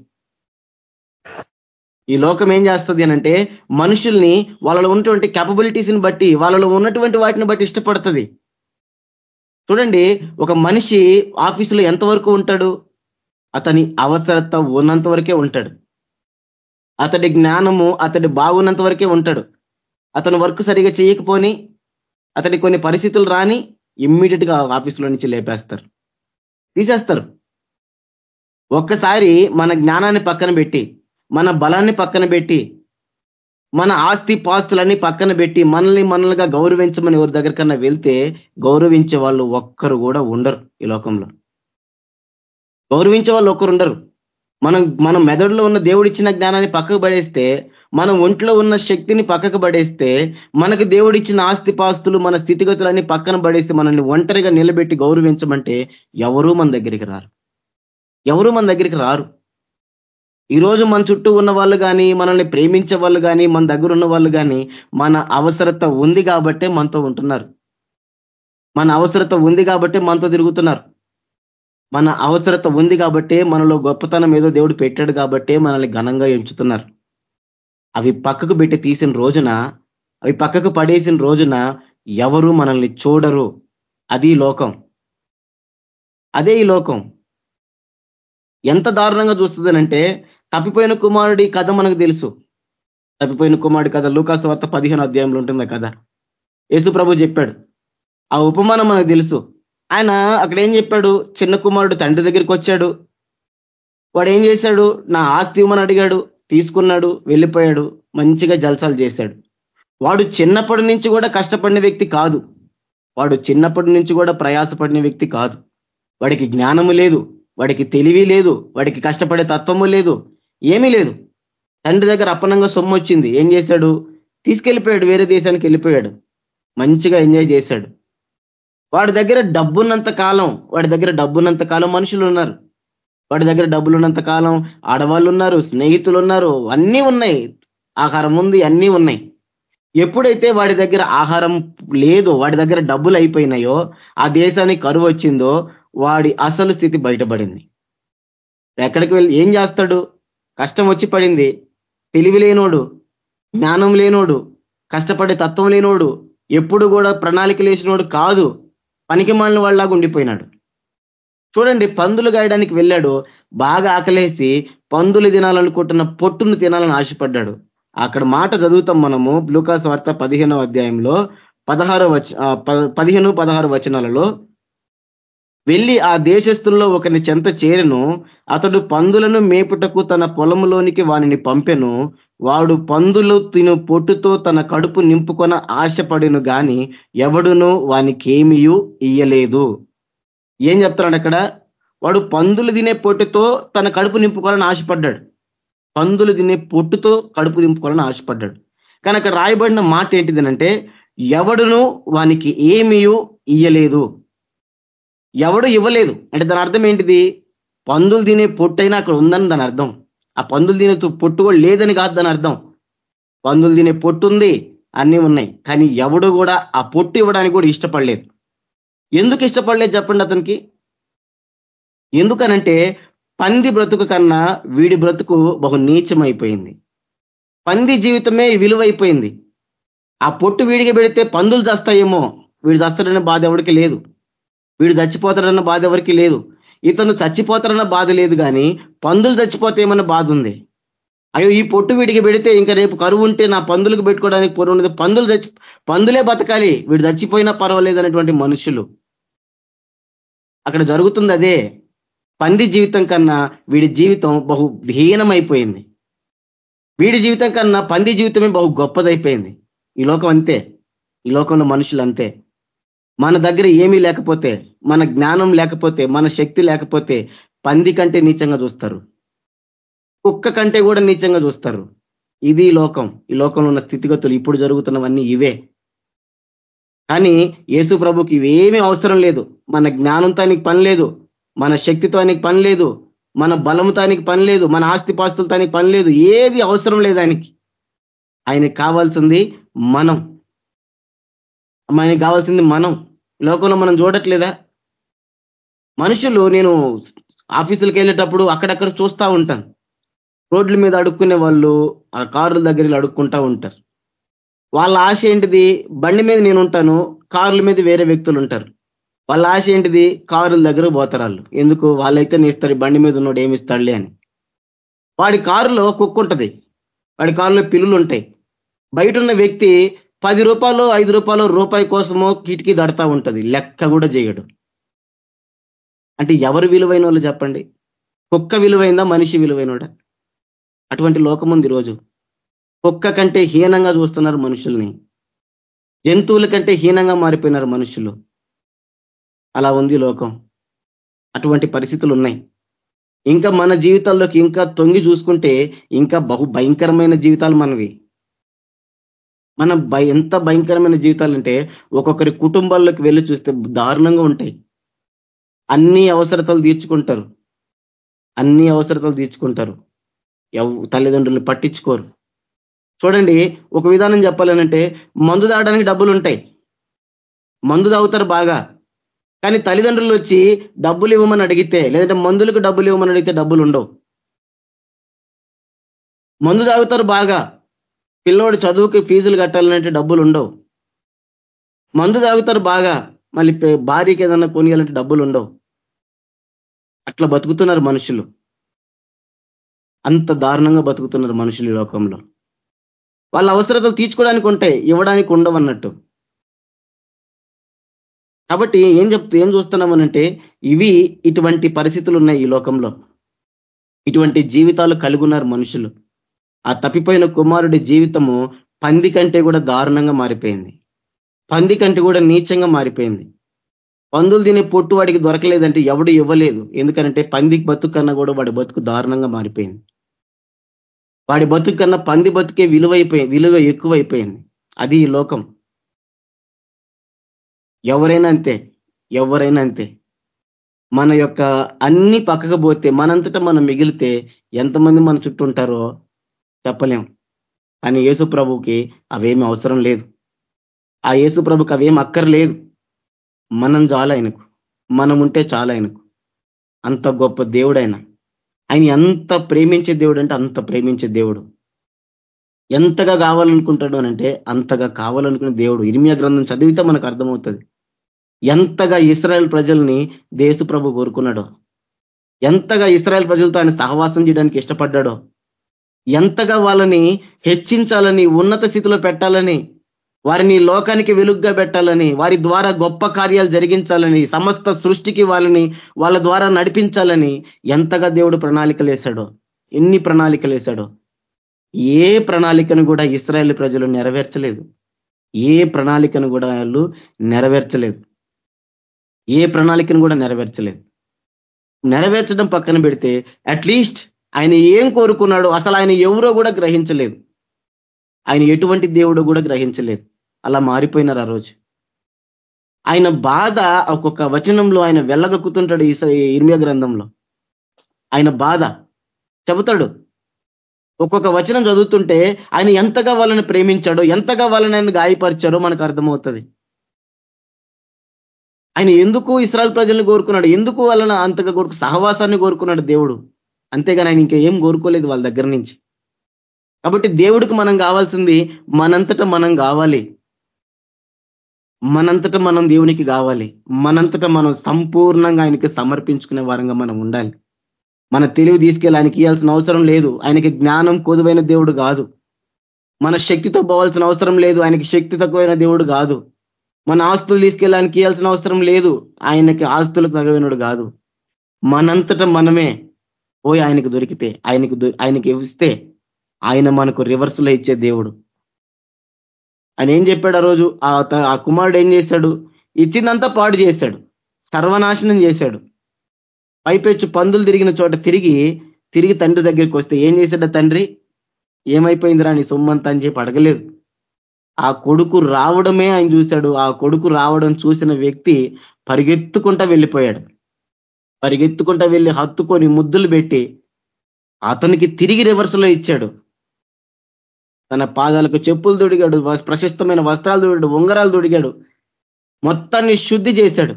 ఈ లోకం ఏం చేస్తుంది అనంటే మనుషుల్ని వాళ్ళలో ఉన్నటువంటి క్యాపబిలిటీస్ని బట్టి వాళ్ళలో ఉన్నటువంటి వాటిని బట్టి ఇష్టపడుతుంది. చూడండి ఒక మనిషి ఆఫీసులో ఎంతవరకు ఉంటాడు? అతని అవసరత ఉన్నంత వరకే ఉంటాడు. అతడి జ్ఞానము అతడి బాగున్నంత వరకే ఉంటాడు. అతను వర్క్ సరిగా చేయకపోని అతడి కొన్ని పరిస్థితులు రాని ఇమ్మీడియట్గా ఆఫీసులో నుంచి లేపేస్తారు. తీసేస్తారు. ఒక్కసారి మన జ్ఞానాన్ని పక్కన పెట్టి మన బలాన్ని పక్కన పెట్టి మన ఆస్తి పాస్తులన్నీ పక్కన పెట్టి మనల్ని మనల్నిగా గౌరవించమని ఎవరి దగ్గరికన్నా వెళ్తే గౌరవించే వాళ్ళు ఒక్కరు కూడా ఉండరు ఈ లోకంలో. గౌరవించే వాళ్ళు ఒకరు ఉండరు. మనం మన మెదడులో ఉన్న దేవుడిచ్చిన జ్ఞానాన్ని పక్కకు పడేస్తే మన ఒంట్లో ఉన్న శక్తిని పక్కకు పడేస్తే మనకు దేవుడిచ్చిన ఆస్తి పాస్తులు మన స్థితిగతులన్నీ పక్కన పడేస్తే మనల్ని ఒంటరిగా నిలబెట్టి గౌరవించమంటే ఎవరూ మన దగ్గరికి రారు. ఎవరు మన దగ్గరికి రారు. ఈరోజు మన చుట్టూ ఉన్న వాళ్ళు కానీ మనల్ని ప్రేమించే వాళ్ళు కానీ మన దగ్గర ఉన్న వాళ్ళు కానీ మన అవసరత ఉంది కాబట్టే మనతో ఉంటున్నారు. మన అవసరత ఉంది కాబట్టే మనతో తిరుగుతున్నారు. మన అవసరత ఉంది కాబట్టే మనలో గొప్పతనం ఏదో దేవుడు పెట్టాడు కాబట్టే మనల్ని ఘనంగా ఎంచుతున్నారు. అవి పక్కకు పెట్టి తీసిన రోజున అవి పక్కకు పడేసిన రోజున ఎవరు మనల్ని చూడరు. అది లోకం. అదే ఈ లోకం. ఎంత దారుణంగా చూస్తుందనంటే తప్పిపోయిన కుమారుడి కథ మనకు తెలుసు. తప్పిపోయిన కుమారుడి కథ లూకాసు వార్త పదిహేను అధ్యాయంలో ఉంటుంది కథ. యేసు ప్రభు చెప్పాడు ఆ ఉపమానం మనకు తెలుసు. ఆయన అక్కడ ఏం చెప్పాడు? చిన్న కుమారుడు తండ్రి దగ్గరికి వచ్చాడు. వాడు ఏం చేశాడు? నా ఆస్తి ఇవ్వమని అడిగాడు. తీసుకున్నాడు వెళ్ళిపోయాడు. మంచిగా జల్సాలు చేశాడు. వాడు చిన్నప్పటి నుంచి కూడా కష్టపడిన వ్యక్తి కాదు. వాడు చిన్నప్పటి నుంచి కూడా ప్రయాసపడిన వ్యక్తి కాదు. వాడికి జ్ఞానము లేదు. వాడికి తెలివి లేదు. వాడికి కష్టపడే తత్వము లేదు. ఏమీ లేదు. తండ్రి దగ్గర అప్పనంగా సొమ్ము వచ్చింది. ఏం చేశాడు? తీసుకెళ్ళిపోయాడు. వేరే దేశానికి వెళ్ళిపోయాడు. మంచిగా ఎంజాయ్ చేశాడు. వాడి దగ్గర డబ్బున్నంత కాలం వాడి దగ్గర డబ్బున్నంత కాలం మనుషులు ఉన్నారు. వాడి దగ్గర డబ్బులున్నంత కాలం ఆడవాళ్ళు ఉన్నారు స్నేహితులు ఉన్నారు అన్నీ ఉన్నాయి. ఆహారం ఉంది అన్నీ ఉన్నాయి. ఎప్పుడైతే వాడి దగ్గర ఆహారం లేదో వాడి దగ్గర డబ్బులు అయిపోయినాయో ఆ దేశానికి కరువు వచ్చిందో వాడి అసలు స్థితి బయటపడింది. ఎక్కడికి వెళ్ళి ఏం చేస్తాడు? కష్టం వచ్చి పడింది. తెలివి లేనోడు జ్ఞానం లేనోడు కష్టపడే తత్వం లేనోడు ఎప్పుడు కూడా ప్రణాళిక లేచినోడు కాదు. పనికి మాలిన వాళ్ళలాగా ఉండిపోయినాడు. చూడండి పందులు గాయడానికి వెళ్ళాడు. బాగా ఆకలేసి పందులు తినాలనుకుంటున్న పొట్టును తినాలని ఆశపడ్డాడు. అక్కడ మాట చదువుతాం మనము బ్లూకాస్ వార్త పదిహేనవ అధ్యాయంలో పదహారు వచ పదిహేను పదహారు వచనాలలో వెళ్ళి ఆ దేశస్తుల్లో ఒకని చెంత చేరను అతడు పందులను మేపుటకు తన పొలంలోనికి వానిని పంపెను వాడు పందులు తిను పొట్టుతో తన కడుపు నింపుకొన ఆశపడిను గాని ఎవడును వానికేమియూ ఇయ్యలేదు. ఏం చెప్తున్నాడు అక్కడ? వాడు పందులు తినే పొట్టుతో తన కడుపు నింపుకోవాలని ఆశపడ్డాడు. పందులు తినే పొట్టుతో కడుపు నింపుకోవాలని ఆశపడ్డాడు. కానీ అక్కడ రాయబడిన మాట ఏంటిదనంటే ఎవడును వానికి ఏమీయూ ఇయ్యలేదు. ఎవడు ఇవ్వలేదు. అంటే దాని అర్థం ఏంటిది? పందులు తినే పొట్టైనా అక్కడ ఉందని దాని అర్థం. ఆ పందులు తినే పొట్టు కూడా లేదని కాదు దాని అర్థం. పందులు తినే పొట్టు ఉంది అన్నీ ఉన్నాయి. కానీ ఎవడు కూడా ఆ పొట్టు ఇవ్వడానికి కూడా ఇష్టపడలేదు. ఎందుకు ఇష్టపడలేదు చెప్పండి అతనికి? ఎందుకనంటే పంది బ్రతుకు కన్నా వీడి బ్రతుకు బహు నీచమైపోయింది. పంది జీవితమే విలువైపోయింది. ఆ పొట్టు వీడికి పెడితే పందులు చస్తాయేమో. వీడు చస్తాడన్న బాధ ఎవరికి లేదు. వీడు చచ్చిపోతాడన్న బాధ ఎవరికి లేదు. ఇతను చచ్చిపోతారన్న బాధ లేదు కానీ పందులు చచ్చిపోతే ఏమన్నా బాధ ఉంది? అయ్యో ఈ పొట్టు వీడికి పెడితే ఇంకా రేపు కరువు ఉంటే నా పందులకు పెట్టుకోవడానికి పొరు ఉండదు. పందులు చచ్చి పందులే బతకాలి. వీడు చచ్చిపోయినా పర్వాలేదు అనేటువంటి మనుషులు. అక్కడ జరుగుతుంది అదే. పంది జీవితం కన్నా వీడి జీవితం బహు హీనమైపోయింది వీడి జీవితం కన్నా పంది జీవితమే బహు గొప్పదైపోయింది. ఈ లోకం అంతే. ఈ లోకంలో మనుషులు అంతే. మన దగ్గర ఏమీ లేకపోతే మన జ్ఞానం లేకపోతే మన శక్తి లేకపోతే పంది కంటే నీచంగా చూస్తారు. కుక్క కంటే కూడా నీచంగా చూస్తారు. ఇది లోకం. ఈ లోకంలో ఉన్న స్థితిగతులు ఇప్పుడు జరుగుతున్నవన్నీ ఇవే. కానీ యేసు ప్రభుకి ఇవేమీ అవసరం లేదు. మన జ్ఞానంతో ఆయనకి పని లేదు. మన శక్తితో ఆయనకి పని లేదు. మన బలంతో ఆయనకి పని లేదు. మన ఆస్తిపాస్తులతో ఆయనకి పని లేదు. ఏది అవసరం లేదు ఆయనకి. ఆయనకి కావాల్సింది మనం. ఆయనకి కావాల్సింది మనం. లోకంలో మనం చూడట్లేదా? మనుషులు నేను ఆఫీసులకు వెళ్ళేటప్పుడు అక్కడక్కడ చూస్తూ ఉంటాను. రోడ్ల మీద అడుక్కునే వాళ్ళు ఆ కారుల దగ్గర అడుక్కుంటా ఉంటారు. వాళ్ళ ఆశ ఏంటిది? బండి మీద నేను ఉంటాను కార్ల మీద వేరే వ్యక్తులు ఉంటారు. వాళ్ళ ఆశ ఏంటిది? కారుల దగ్గర పోతారు వాళ్ళు. ఎందుకు? వాళ్ళైతే నేస్తారు బండి మీద ఉన్నాడు ఏమిస్తాడులే అని. వాడి కారులో కుక్క ఉంటుంది. వాడి కారులో పిల్లులు ఉంటాయి. బయట ఉన్న వ్యక్తి పది రూపాయలు ఐదు రూపాయలు రూపాయి కోసమో కిటికీ దడతా ఉంటుంది. లెక్క కూడా చేయడు. అంటే ఎవరు విలువైన వాళ్ళు చెప్పండి. కుక్క విలువైందా మనిషి విలువైనడా? అటువంటి లోకం ఉంది రోజు కుక్క కంటే హీనంగా చూస్తున్నారు మనుషుల్ని. జంతువుల కంటే హీనంగా మారిపోయినారు మనుషులు. అలా ఉంది లోకం. అటువంటి పరిస్థితులు ఉన్నాయి. ఇంకా మన జీవితాల్లోకి ఇంకా తొంగి చూసుకుంటే ఇంకా బహు భయంకరమైన జీవితాలు మనవి. మన ఎంత భయంకరమైన జీవితాలు అంటే ఒక్కొక్కరి కుటుంబాల్లోకి వెళ్ళి చూస్తే దారుణంగా ఉంటాయి. అన్ని అవసరతలు తీర్చుకుంటారు. అన్ని అవసరతలు తీర్చుకుంటారు. తల్లిదండ్రులు పట్టించుకోరు. చూడండి ఒక విధానం చెప్పాలనంటే మందు తాగడానికి డబ్బులు ఉంటాయి మందు తాగుతారు బాగా. కానీ తల్లిదండ్రులు వచ్చి డబ్బులు ఇవ్వమని అడిగితే లేదంటే మందులకు డబ్బులు ఇవ్వమని అడిగితే డబ్బులు ఉండవు మందు తాగుతారు బాగా. పిల్లోడు చదువుకి ఫీజులు కట్టాలంటే డబ్బులు ఉండవు. మందు తాగుతారు బాగా మళ్ళీ భార్యకి ఏదన్నా కొనియాలంటే డబ్బులు ఉండవు. అట్లా బతుకుతున్నారు మనుషులు. అంత దారుణంగా బతుకుతున్నారు మనుషులు ఈ లోకంలో. వాళ్ళ అవసరతలు తీర్చుకోవడానికి ఉంటాయి ఇవ్వడానికి ఉండవన్నట్టు. కాబట్టి ఏం చెప్తూ ఏం చూస్తున్నామనంటే ఇవి ఇటువంటి పరిస్థితులు ఉన్నాయి ఈ లోకంలో. ఇటువంటి జీవితాలు కలిగి ఉన్నారు మనుషులు. ఆ తప్పిపోయిన కుమారుడి జీవితము పంది కంటే కూడా దారుణంగా మారిపోయింది. పంది కంటే కూడా నీచంగా మారిపోయింది. పందులు తినే పొట్టు వాడికి దొరకలేదంటే ఎవడు ఇవ్వలేదు. ఎందుకంటే పందికి బతుకు కన్నా కూడా వాడి బతుకు దారుణంగా మారిపోయింది. వాడి బతుకు కన్నా పంది బతుకే విలువైపోయి విలువ ఎక్కువైపోయింది. అది ఈ లోకం. ఎవరైనా అంతే. ఎవరైనా అంతే. మన యొక్క అన్ని పక్కకు పోతే మనంతటా మనం మిగిలితే ఎంతమంది మన చుట్టూ ఉంటారో చెప్పలేం. కానీ యేసు ప్రభుకి అవేమి అవసరం లేదు. ఆ యేసు ప్రభుకి అవేం అక్కర్లేదు. మనం చాలు ఆయనకు మనం ఉంటే చాలు ఆయనకు అంత గొప్ప దేవుడు ఆయన ఆయన ఎంత ప్రేమించే దేవుడు అంటే అంత ప్రేమించే దేవుడు. ఎంతగా కావాలనుకుంటాడు అంటే అంతగా కావాలనుకునే దేవుడు. ఇరిమియా గ్రంథం చదివితే మనకు అర్థమవుతుంది. ఎంతగా ఇస్రాయల్ ప్రజల్ని దేశ ప్రభు కోరుకున్నాడో ఎంతగా ఇస్రాయల్ ప్రజలతో ఆయన సహవాసం చేయడానికి ఇష్టపడ్డాడో ఎంతగా వాళ్ళని హెచ్చించాలని ఉన్నత స్థితిలో పెట్టాలని వారిని లోకానికి వెలుగ్గా పెట్టాలని వారి ద్వారా గొప్ప కార్యాలు జరిగించాలని సమస్త సృష్టికి వాళ్ళని వాళ్ళ ద్వారా నడిపించాలని ఎంతగా దేవుడు ప్రణాళికలు వేశాడో ఎన్ని ప్రణాళికలు వేశాడో ఏ ప్రణాళికను కూడా ఇస్రాయేల్ ప్రజలు నెరవేర్చలేదు. ఏ ప్రణాళికను కూడా వాళ్ళు నెరవేర్చలేదు. ఏ ప్రణాళికను కూడా నెరవేర్చలేదు. నెరవేర్చడం పక్కన పెడితే అట్లీస్ట్ ఆయన ఏం కోరుకున్నాడో అసలు ఆయన ఎవరో కూడా గ్రహించలేదు. ఆయన ఎటువంటి దేవుడు కూడా గ్రహించలేదు. అలా మారిపోయినారు ఆ రోజు. ఆయన బాధ ఒక్కొక్క వచనంలో ఆయన వెళ్ళగక్కుతుంటాడు ఈ ఇర్మియా గ్రంథంలో. ఆయన బాధ చెబుతాడు. ఒక్కొక్క వచనం చదువుతుంటే ఆయన ఎంతగా వాళ్ళని ప్రేమించాడో ఎంతగా వాళ్ళని ఆయన గాయపరిచాడో మనకు అర్థమవుతుంది. ఆయన ఎందుకు ఇస్రాయల్ ప్రజల్ని కోరుకున్నాడు? ఎందుకు వాళ్ళని అంతగా కోరుకు సహవాసాన్ని కోరుకున్నాడు దేవుడు? అంతేగాని ఆయన ఇంకా ఏం కోరుకోలేదు వాళ్ళ దగ్గర నుంచి. కాబట్టి దేవుడికి మనం కావాల్సింది మనంతట మనం కావాలి. మనంతట మనం దేవునికి కావాలి. మనంతట మనం సంపూర్ణంగా ఆయనకి సమర్పించుకునే వారంగా మనం ఉండాలి. మన తెలివి తీసుకెళ్ళి ఆయనకి ఇవ్వాల్సిన అవసరం లేదు. ఆయనకి జ్ఞానం కొదువైన దేవుడు కాదు. మన శక్తితో పోవాల్సిన అవసరం లేదు. ఆయనకి శక్తి తక్కువైన దేవుడు కాదు. మన ఆస్తులు తీసుకెళ్ళడానికి ఇవ్వాల్సిన అవసరం లేదు. ఆయనకి ఆస్తులకు తగినడు కాదు. మనంతట మనమే పోయి ఆయనకు దొరికితే ఆయనకు ఆయనకి ఇస్తే ఆయన మనకు రివర్స్లో ఇచ్చే దేవుడు. ఆయన ఏం చెప్పాడు ఆ రోజు? ఆ కుమారుడు ఏం చేశాడు ఇచ్చిందంతా పాడు చేశాడు సర్వనాశనం చేశాడు పైపెచ్చు పందులు తిరిగిన చోట తిరిగి తిరిగి తండ్రి దగ్గరికి వస్తే ఏం చేశాడు తండ్రి? ఏమైపోయిందిరా నీ సొమ్మంతా అని చెప్పి అడగలేదు. ఆ కొడుకు రావడమే ఆయన చూశాడు. ఆ కొడుకు రావడం చూసిన వ్యక్తి పరిగెత్తుకుంటా వెళ్ళిపోయాడు. పరిగెత్తుకుంటా వెళ్ళి హత్తుకొని ముద్దులు పెట్టి అతనికి తిరిగి రివర్స్లో ఇచ్చాడు. తన పాదాలకు చెప్పులు దొడిగాడు ప్రశస్తమైన వస్త్రాలు దొడిగాడు ఉంగరాలు దొడిగాడు మొత్తాన్ని శుద్ధి చేశాడు.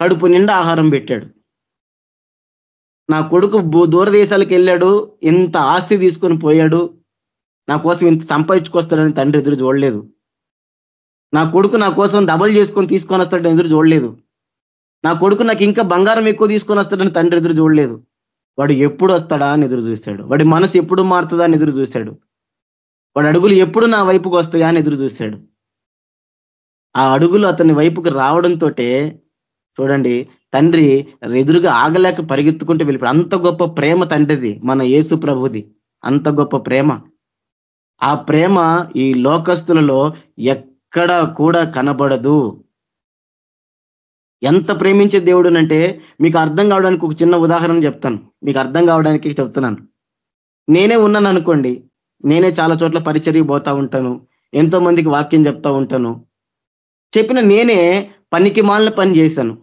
కడుపు నిండా ఆహారం పెట్టాడు. నా కొడుకు దూరదేశాలకు వెళ్ళాడు ఇంత ఆస్తి తీసుకొని పోయాడు. నా కోసం ఇంత సంపాదించుకొస్తాడని తండ్రి ఎదురు చూడలేదు. నా కొడుకు నా కోసం డబల్ చేసుకొని తీసుకొని వస్తాడని ఎదురు చూడలేదు. నా కొడుకు నాకు ఇంకా బంగారం ఎక్కువ తీసుకొని వస్తాడని తండ్రి ఎదురు చూడలేదు. వాడు ఎప్పుడు వస్తాడా అని ఎదురు చూశాడు వాడి మనసు ఎప్పుడు మారుతుందా అని ఎదురు చూశాడు వాడి అడుగులు ఎప్పుడు నా వైపుకు వస్తాయా అని ఎదురు చూశాడు ఆ అడుగులు అతని వైపుకి రావడంతో చూడండి తండ్రి ఎదురుగా ఆగలేక పరిగెత్తుకుంటూ వెళ్ళిపోయి అంత గొప్ప ప్రేమ తండ్రిది మన యేసు ప్రభుది. అంత గొప్ప ప్రేమ. ఆ ప్రేమ ఈ లోకస్తులలో ఎక్కడ కూడా కనబడదు. ఎంత ప్రేమించే దేవుడునంటే మీకు అర్థం కావడానికి ఒక చిన్న ఉదాహరణ చెప్తాను. మీకు అర్థం కావడానికి చెప్తున్నాను. నేనే ఉన్నాను అనుకోండి నేనే చాలా చోట్ల పరిచర్య పోతా ఉంటాను ఎంతో మందికి వాక్యం చెప్తా ఉంటాను. చెప్పిన నేనే పనికి మాలిన పని చేశాను.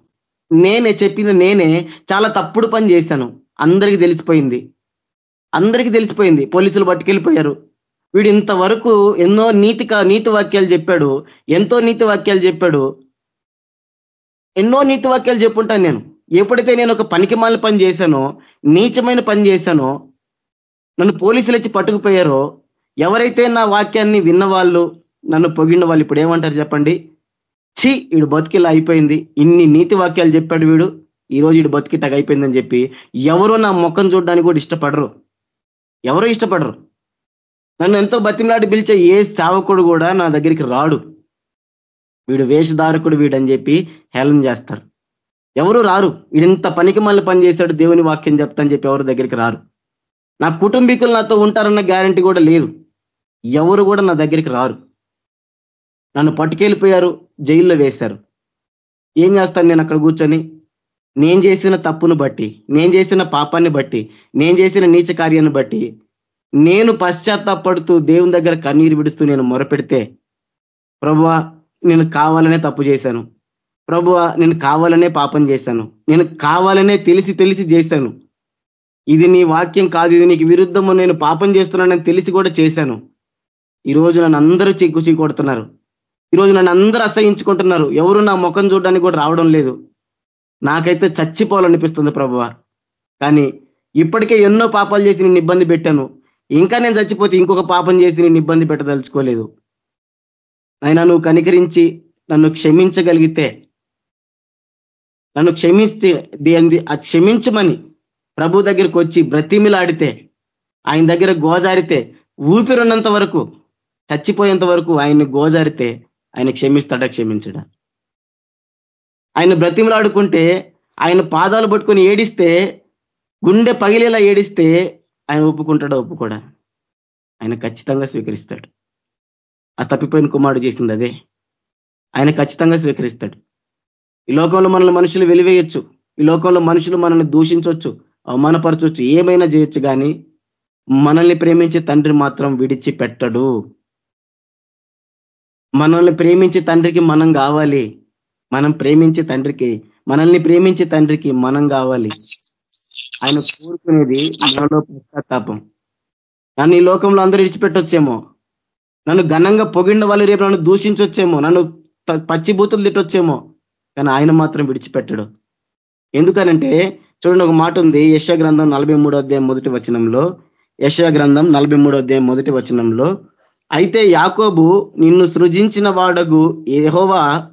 నేనే చెప్పిన నేనే చాలా తప్పుడు పని చేశాను. అందరికీ తెలిసిపోయింది. అందరికీ తెలిసిపోయింది. పోలీసులు పట్టుకెళ్ళిపోయారు. వీడు ఇంతవరకు ఎన్నో నీతి నీతి వాక్యాలు చెప్పాడు. ఎంతో నీతి వాక్యాలు చెప్పాడు. ఎన్నో నీతి వాక్యాలు చెప్పుంటాను నేను. ఎప్పుడైతే నేను ఒక పనికి మాల పని చేశానో నీచమైన పని చేశానో నన్ను పోలీసులు వచ్చి పట్టుకుపోయారో ఎవరైతే నా వాక్యాన్ని విన్నవాళ్ళు నన్ను పొగిన వాళ్ళు ఇప్పుడు ఏమంటారు చెప్పండి? ఛీ వీడు బతికిలా అయిపోయింది. ఇన్ని నీతి వాక్యాలు చెప్పాడు వీడు. ఈ రోజు వీడు బతికిటగా అయిపోయిందని చెప్పి ఎవరో నా ముఖం చూడడానికి కూడా ఇష్టపడరు. ఎవరో ఇష్టపడరు. నన్ను ఎంతో బతిమలాడి పిలిచే ఏ సేవకుడు కూడా నా దగ్గరికి రాడు. వీడు వేషధారకుడు వీడని చెప్పి హేళన చేస్తారు. ఎవరు రారు. వీడింత పనికి మళ్ళీ పని చేశాడు దేవుని వాక్యం చెప్తా అని చెప్పి ఎవరు దగ్గరికి రారు. నా కుటుంబీకులు నాతో ఉంటారన్న గ్యారంటీ కూడా లేదు. ఎవరు కూడా నా దగ్గరికి రారు. నన్ను పట్టుకెళ్ళిపోయారు జైల్లో వేశారు. ఏం చేస్తాను నేను అక్కడ కూర్చొని? నేను చేసిన తప్పును బట్టి నేను చేసిన పాపాన్ని బట్టి నేను చేసిన నీచ కార్యాన్ని బట్టి నేను పశ్చాత్తాపడుతూ దేవుని దగ్గర కన్నీరు విడుస్తూ నేను మొరపెడితే ప్రభువా నేను కావాలనే తప్పు చేశాను. ప్రభు నేను కావాలనే పాపం చేశాను. నేను కావాలనే తెలిసి తెలిసి చేశాను. ఇది నీ వాక్యం కాదు ఇది నీకు విరుద్ధము నేను పాపం చేస్తున్నానని తెలిసి కూడా చేశాను. ఈరోజు నన్ను అందరూ చిక్కు చీకొడుతున్నారు ఈరోజు నన్ను అందరూ అసహించుకుంటున్నారు. ఎవరు నా ముఖం చూడడానికి కూడా రావడం లేదు. నాకైతే చచ్చిపోవాలనిపిస్తుంది ప్రభువ. కానీ ఇప్పటికే ఎన్నో పాపాలు చేసి నేను ఇబ్బంది పెట్టాను. ఇంకా నేను చచ్చిపోతే ఇంకొక పాపం చేసి నేను ఇబ్బంది పెట్టదలుచుకోలేదు. అయినా నువ్వు కనికరించి నన్ను క్షమించగలిగితే నన్ను క్షమిస్తే దేని అది క్షమించమని ప్రభు దగ్గరికి వచ్చి బ్రతిమిలాడితే ఆయన దగ్గర గోజారితే ఊపిరున్నంత వరకు చచ్చిపోయేంత వరకు ఆయన్ని గోజారితే ఆయన క్షమిస్తాడా క్షమించడా? ఆయన బ్రతిమలాడుకుంటే ఆయన పాదాలు పట్టుకొని ఏడిస్తే గుండె పగిలేలా ఏడిస్తే ఆయన ఒప్పుకుంటాడా ఒప్పుకోడా? ఆయన ఖచ్చితంగా స్వీకరిస్తాడు. ఆ తప్పిపోయిన కుమారుడు చేసింది అదే. ఆయన ఖచ్చితంగా స్వీకరిస్తాడు. ఈ లోకంలో మనల్ని మనుషులు వెలివేయచ్చు. ఈ లోకంలో మనుషులు మనల్ని దూషించవచ్చు అవమానపరచవచ్చు ఏమైనా చేయొచ్చు కానీ మనల్ని ప్రేమించే తండ్రి మాత్రం విడిచి పెట్టడు మనల్ని ప్రేమించే తండ్రికి మనం కావాలి. మనం ప్రేమించే తండ్రికి మనల్ని ప్రేమించే తండ్రికి మనం కావాలి. ఆయన కోరుకునేది మనలో పశ్చాత్తాపం నన్ను ఈ లోకంలో అందరూ విడిచిపెట్టొచ్చేమో. నన్ను ఘనంగా పొగిడిన వాళ్ళు రేపు నన్ను దూషించొచ్చేమో నన్ను పచ్చి బూతులు తిట్టొచ్చేమో. కానీ ఆయన మాత్రం విడిచిపెట్టడు. ఎందుకనంటే చూడండి ఒక మాట ఉంది. యశా గ్రంథం నలభై అధ్యాయం మొదటి వచనంలో యశా గ్రంథం నలభై అధ్యాయం మొదటి వచనంలో అయితే యాకోబు నిన్ను సృజించిన వాడగు ఏహోవా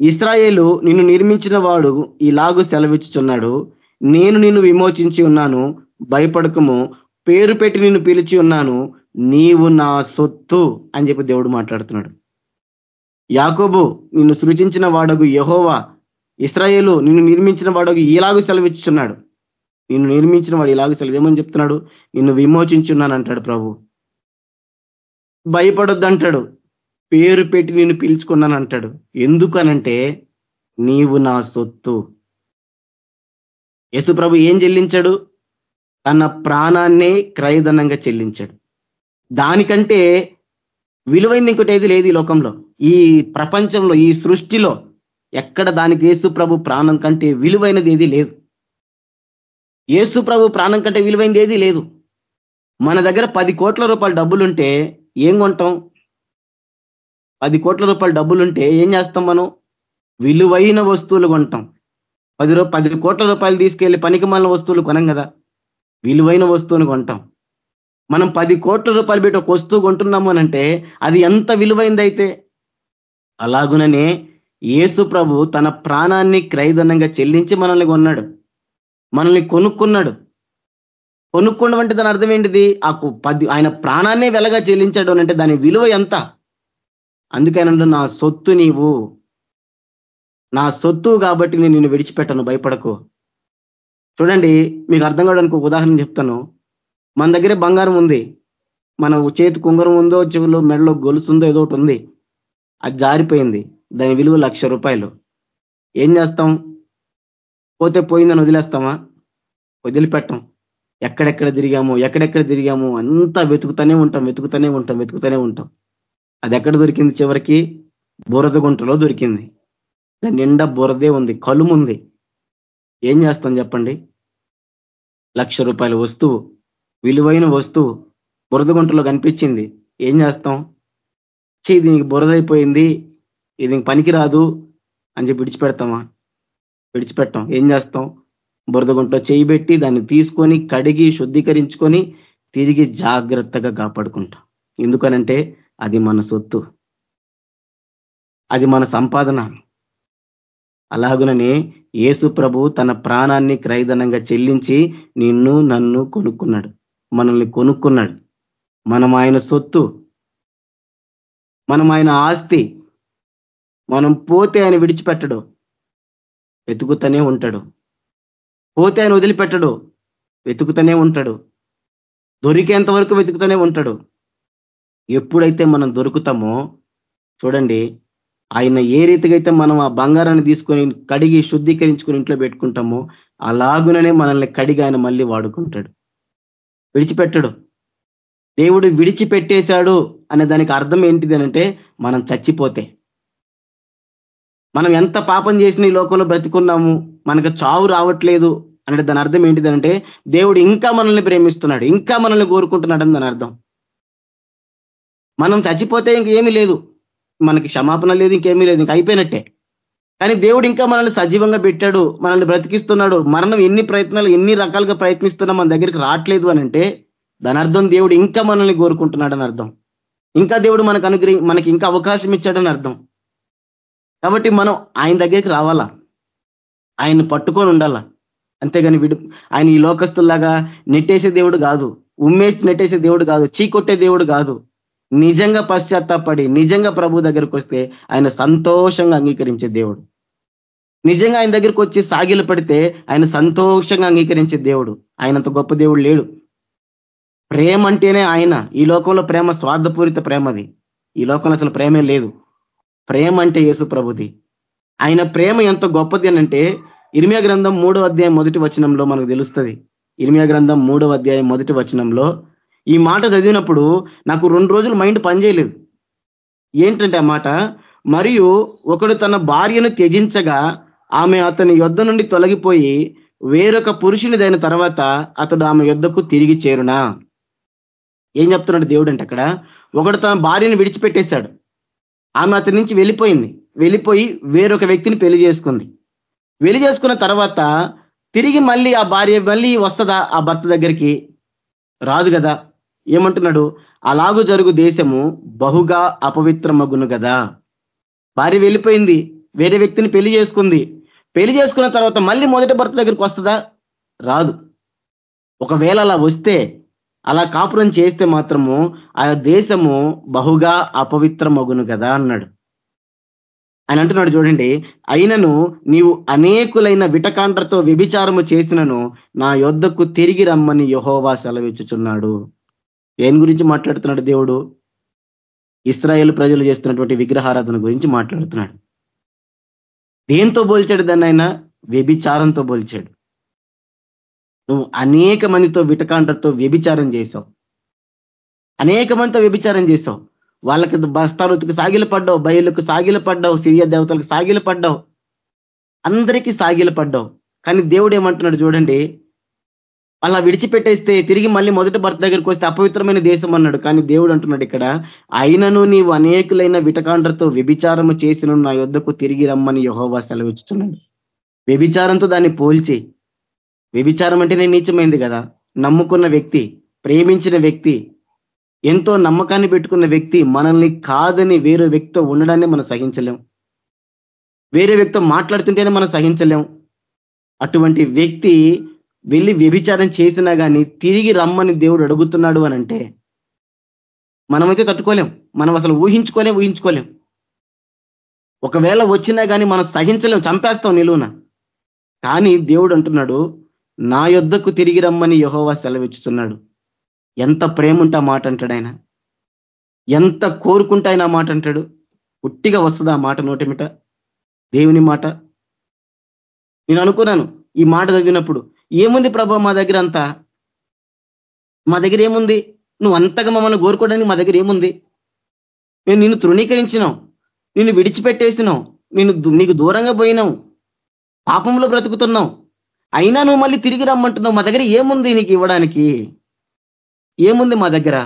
ఇస్రాయేలు నిన్ను నిర్మించిన వాడు ఇలాగు సెలవిచ్చుచున్నాడు. నేను నిన్ను విమోచించి ఉన్నాను భయపడకము. పేరు పెట్టి నిన్ను పిలిచి ఉన్నాను. నీవు నా సొత్తు అని చెప్పి దేవుడు మాట్లాడుతున్నాడు. యాకోబు నిన్ను సృజించిన వాడగు యహోవా ఇస్రాయేలు నిన్ను నిర్మించిన వాడగు ఇలాగూ సెలవిచ్చున్నాడు నిన్ను నిర్మించిన వాడు ఇలాగ సెలవేమని చెప్తున్నాడు? నిన్ను విమోచించున్నాను అంటాడు ప్రభు. భయపడొద్దంటాడు. పేరు పెట్టి నిన్ను పిలుచుకున్నాను అంటాడు. ఎందుకనంటే నీవు నా సొత్తు. యేసు ప్రభు ఏం చెల్లించాడు? తన ప్రాణాన్నే క్రయధనంగా చెల్లించాడు. దానికంటే విలువైంది ఇంకోటి ఏది లేదు ఈ లోకంలో. ఈ ప్రపంచంలో ఈ సృష్టిలో ఎక్కడ దానికి యేసు ప్రభు ప్రాణం కంటే విలువైనది ఏది లేదు. యేసు ప్రభు ప్రాణం కంటే విలువైంది ఏది లేదు. మన దగ్గర పది కోట్ల రూపాయల డబ్బులుంటే ఏం కొంటాం? పది కోట్ల రూపాయల డబ్బులుంటే ఏం చేస్తాం మనం? విలువైన వస్తువులు కొంటాం. పది రూ పది కోట్ల రూపాయలు తీసుకెళ్ళి పనికి వస్తువులు కొనం కదా. విలువైన వస్తువులు కొంటాం. మనం పది కోట్ల రూపాయలు పెట్టి ఒక వస్తువు కొంటున్నాము అంటే అది ఎంత విలువైందైతే? అలాగుననే యేసు ప్రభు తన ప్రాణాన్ని క్రైదనంగా చెల్లించి మనల్ని కొన్నాడు. మనల్ని కొనుక్కున్నాడు. కొనుక్కోవడం అంటే దాని అర్థం ఏంటిది? ఆ పది ఆయన ప్రాణాన్నే వెలగా చెల్లించాడు అంటే దాని విలువ ఎంత? అందుకనంటే నా సొత్తు నీవు. నా సొత్తు కాబట్టి నేను నిన్ను విడిచిపెట్టను భయపడకు. చూడండి మీకు అర్థం కావడానికి ఉదాహరణ చెప్తాను. మన దగ్గరే బంగారం ఉంది. మన చేతి కుంగరం ఉందో చెవిలో మెడలో గొలుసుందో ఏదో ఒకటి ఉంది. అది జారిపోయింది. దాని విలువ లక్ష రూపాయలు. ఏం చేస్తాం? పోతే పోయిందని వదిలేస్తామా? వదిలిపెట్టం. ఎక్కడెక్కడ తిరిగాము ఎక్కడెక్కడ తిరిగాము అంతా వెతుకుతూనే ఉంటాం వెతుకుతూనే ఉంటాం వెతుకుతూనే ఉంటాం. అది ఎక్కడ దొరికింది చివరికి? బురద గుంటలో దొరికింది. దాని నిండా బురదే ఉంది కలుముంది. ఏం చేస్తాం చెప్పండి? లక్ష రూపాయల వస్తువు. విలువైన వస్తువు బురదగుంటలో కనిపించింది. ఏం చేస్తాం? చే దీనికి బురదైపోయింది ఇది పనికిరాదు అని చెప్పి విడిచిపెడతామా? విడిచిపెట్టాం. ఏం చేస్తాం? బురదగుంటలో చేయి పెట్టి దాన్ని తీసుకొని కడిగి శుద్ధీకరించుకొని తిరిగి జాగ్రత్తగా కాపాడుకుంటాం. ఎందుకనంటే అది మన సొత్తు. అది మన సంపాదన. అలాగుననే యేసు ప్రభు తన ప్రాణాన్ని క్రైదనంగా చెల్లించి నిన్ను నన్ను కొనుక్కున్నాడు. మనల్ని కొనుక్కున్నాడు. మనం ఆయన సొత్తు. మనం ఆయన ఆస్తి. మనం పోతే ఆయన విడిచిపెట్టడు. వెతుకుతూనే ఉంటాడు. పోతే ఆయన వదిలిపెట్టడు. వెతుకుతూనే ఉంటాడు. దొరికేంత వరకు వెతుకుతూనే ఉంటాడు. ఎప్పుడైతే మనం దొరుకుతామో చూడండి ఆయన ఏ రీతిగా అయితే మనం ఆ బంగారాన్ని తీసుకొని కడిగి శుద్ధీకరించుకొని ఇంట్లో పెట్టుకుంటామో అలాగుననే మనల్ని కడిగి ఆయన మళ్ళీ వాడుకుంటాడు. విడిచిపెట్టడు. దేవుడు విడిచిపెట్టేశాడు అనే దానికి అర్థం ఏంటిది అంటే మనం చచ్చిపోతే. మనం ఎంత పాపం చేసిన ఈ లోకంలో బ్రతికున్నాము మనకు చావు రావట్లేదు అంటే దాని అర్థం ఏంటిది అంటే దేవుడు ఇంకా మనల్ని ప్రేమిస్తున్నాడు ఇంకా మనల్ని కోరుకుంటున్నాడు అని దాని అర్థం. మనం చచ్చిపోతే ఇంకేమీ లేదు. మనకి క్షమాపణ లేదు ఇంకేమీ లేదు ఇంక అయిపోయినట్టే. కానీ దేవుడు ఇంకా మనల్ని సజీవంగా పెట్టాడు మనల్ని బ్రతికిస్తున్నాడు. మరణం ఎన్ని ప్రయత్నాలు ఎన్ని రకాలుగా ప్రయత్నిస్తున్నా మన దగ్గరికి రావట్లేదు అని అంటే దాని అర్థం దేవుడు ఇంకా మనల్ని కోరుకుంటున్నాడు అని అర్థం. ఇంకా దేవుడు మనకు అనుగ్రహి మనకి ఇంకా అవకాశం ఇచ్చాడని అర్థం. కాబట్టి మనం ఆయన దగ్గరికి రావాలా? ఆయన్ని పట్టుకొని ఉండాలా? అంతేగాని విడు ఆయన ఈ లోకస్తుల్లాగా నెట్టేసే దేవుడు కాదు. ఉమ్మేసి నెట్టేసే దేవుడు కాదు. చీకొట్టే దేవుడు కాదు. నిజంగా పశ్చాత్తాపడి నిజంగా ప్రభు దగ్గరికి వస్తే ఆయన సంతోషంగా అంగీకరించే దేవుడు. నిజంగా ఆయన దగ్గరికి వచ్చి సాగిలు పడితే ఆయన సంతోషంగా అంగీకరించే దేవుడు. ఆయనంత గొప్ప దేవుడు లేడు. ప్రేమ అంటేనే ఆయన. ఈ లోకంలో ప్రేమ స్వార్థపూరిత ప్రేమది. ఈ లోకంలో అసలు ప్రేమే లేదు. ప్రేమ అంటే యేసు ప్రభుది. ఆయన ప్రేమ ఎంత గొప్పది అనంటే ఇర్మియా గ్రంథం మూడో అధ్యాయం మొదటి వచనంలో మనకు తెలుస్తుంది. ఇర్మియా గ్రంథం మూడో అధ్యాయం మొదటి వచనంలో ఈ మాట చదివినప్పుడు నాకు రెండు రోజులు మైండ్ పనిచేయలేదు ఏంటంటే ఆ మాట? మరియు ఒకడు తన భార్యను త్యజించగా ఆమె అతని యొద్ధ నుండి తొలగిపోయి వేరొక పురుషునిదైన తర్వాత అతడు ఆమె యొద్దకు తిరిగి చేరునా? ఏం చెప్తున్నాడు దేవుడు అంటే అక్కడ? ఒకడు తన భార్యను విడిచిపెట్టేశాడు. ఆమె అతని నుంచి వెళ్ళిపోయింది. వెళ్ళిపోయి వేరొక వ్యక్తిని పెళ్ళి చేసుకుంది. పెళ్ళి చేసుకున్న తర్వాత తిరిగి మళ్ళీ ఆ భార్య మళ్ళీ వస్తుందా ఆ భర్త దగ్గరికి? రాదు కదా. ఏమంటున్నాడు? అలాగు జరుగు దేశము బహుగా అపవిత్రమగును కదా భార్య వెళ్ళిపోయింది. వేరే వ్యక్తిని పెళ్ళి చేసుకుంది. పెళ్ళి చేసుకున్న తర్వాత మళ్ళీ మొదటి భర్త దగ్గరికి వస్తుందా? రాదు. ఒకవేళ అలా వస్తే అలా కాపురం చేస్తే మాత్రము ఆ దేశము బహుగా అపవిత్రమగును కదా అన్నాడు. ఆయన అంటున్నాడు చూడండి అయినను నీవు అనేకులైన విటకాండ్రతో వ్యభిచారము చేసినను నా యొద్దకు తిరిగి రమ్మని యహోవా సెలవిచ్చుచున్నాడు. దేని గురించి మాట్లాడుతున్నాడు దేవుడు? ఇస్రాయేల్ ప్రజలు చేస్తున్నటువంటి విగ్రహారాధన గురించి మాట్లాడుతున్నాడు. దేంతో పోల్చాడు దాన్ని ఆయన? వ్యభిచారంతో పోల్చాడు. నువ్వు అనేక మందితో విటకాండ్రతో వ్యభిచారం చేశావు. అనేక మందితో వ్యభిచారం చేశావు. వాళ్ళకి బస్తారుతికి సాగిల పడ్డావు బయలుకు సాగిల పడ్డావు సిరియ దేవతలకు సాగిల పడ్డావు. అందరికీ సాగిల పడ్డావు. కానీ దేవుడు ఏమంటున్నాడు చూడండి అలా విడిచిపెట్టేస్తే తిరిగి మళ్ళీ మొదటి భర్త దగ్గరికి వస్తే అపవిత్రమైన దేశం అన్నాడు. కానీ దేవుడు అంటున్నాడు ఇక్కడ అయినను నీవు అనేకులైన విటకాండ్రతో వ్యభిచారము చేసిన నా యొద్దకు తిరిగి రమ్మని యహోవా సెలవిస్తున్నాడు వ్యభిచారంతో దాన్ని పోల్చి వ్యభిచారం అంటేనే నీచమైంది కదా. నమ్ముకున్న వ్యక్తి ప్రేమించిన వ్యక్తి ఎంతో నమ్మకాన్ని పెట్టుకున్న వ్యక్తి మనల్ని కాదని వేరే వ్యక్తితో ఉండడాన్ని మనం సహించలేం. వేరే వ్యక్తితో మాట్లాడుతుంటేనే మనం సహించలేం. అటువంటి వ్యక్తి వెళ్ళి వ్యభిచారం చేసినా కానీ తిరిగి రమ్మని దేవుడు అడుగుతున్నాడు అని అంటే మనమైతే తట్టుకోలేం. మనం అసలు ఊహించుకోలేం ఊహించుకోలేం. ఒకవేళ వచ్చినా కానీ మనం సహించలేం చంపేస్తాం నిలువున. కానీ దేవుడు అంటున్నాడు నా యొద్దకు తిరిగి రమ్మని యహోవా సెలవిచ్చుతున్నాడు. ఎంత ప్రేమ ఉంటా మాట అంటాడు ఆయన. ఎంత కోరుకుంటే ఆయన మాట అంటాడు. పుట్టిగా వస్తుంది ఆ మాట నోటిమిట దేవుని మాట? నేను అనుకున్నాను ఈ మాట చదివినప్పుడు ఏముంది ప్రభా మా దగ్గర అంతా మా దగ్గర ఏముంది? నువ్వు అంతగా మమ్మల్ని కోరుకోవడానికి మా దగ్గర ఏముంది? మేము నిన్ను తృణీకరించినాం నిన్ను విడిచిపెట్టేసినాం నేను నీకు దూరంగా పోయినావు పాపంలో బ్రతుకుతున్నావు అయినా నువ్వు మళ్ళీ తిరిగి రమ్మంటున్నావు మా దగ్గర ఏముంది నీకు ఇవ్వడానికి? ఏముంది మా దగ్గర?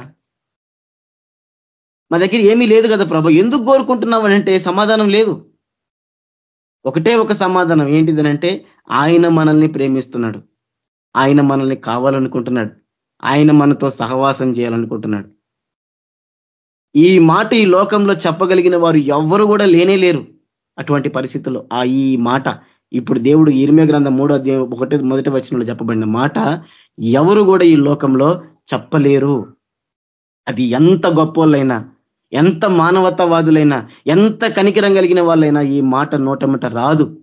మా దగ్గర ఏమీ లేదు కదా ప్రభు ఎందుకు కోరుకుంటున్నావు అంటే సమాధానం లేదు. ఒకటే ఒక సమాధానం ఏంటిదనంటే ఆయన మనల్ని ప్రేమిస్తున్నాడు. ఆయన మనల్ని కావాలనుకుంటున్నాడు. ఆయన మనతో సహవాసం చేయాలనుకుంటున్నాడు. ఈ మాట ఈ లోకంలో చెప్పగలిగిన వారు ఎవ్వరు కూడా లేనే లేరు అటువంటి పరిస్థితుల్లో. ఆ ఈ మాట ఇప్పుడు దేవుడు ఇరిమే గ్రంథం మూడో ఒకటి మొదటి వచనంలో చెప్పబడిన మాట ఎవరు కూడా ఈ లోకంలో చెప్పలేరు. అది ఎంత గొప్పోళ్ళైనా ఎంత మానవతావాదులైనా ఎంత కనికిరం కలిగిన వాళ్ళైనా ఈ మాట నోటమట రాదు.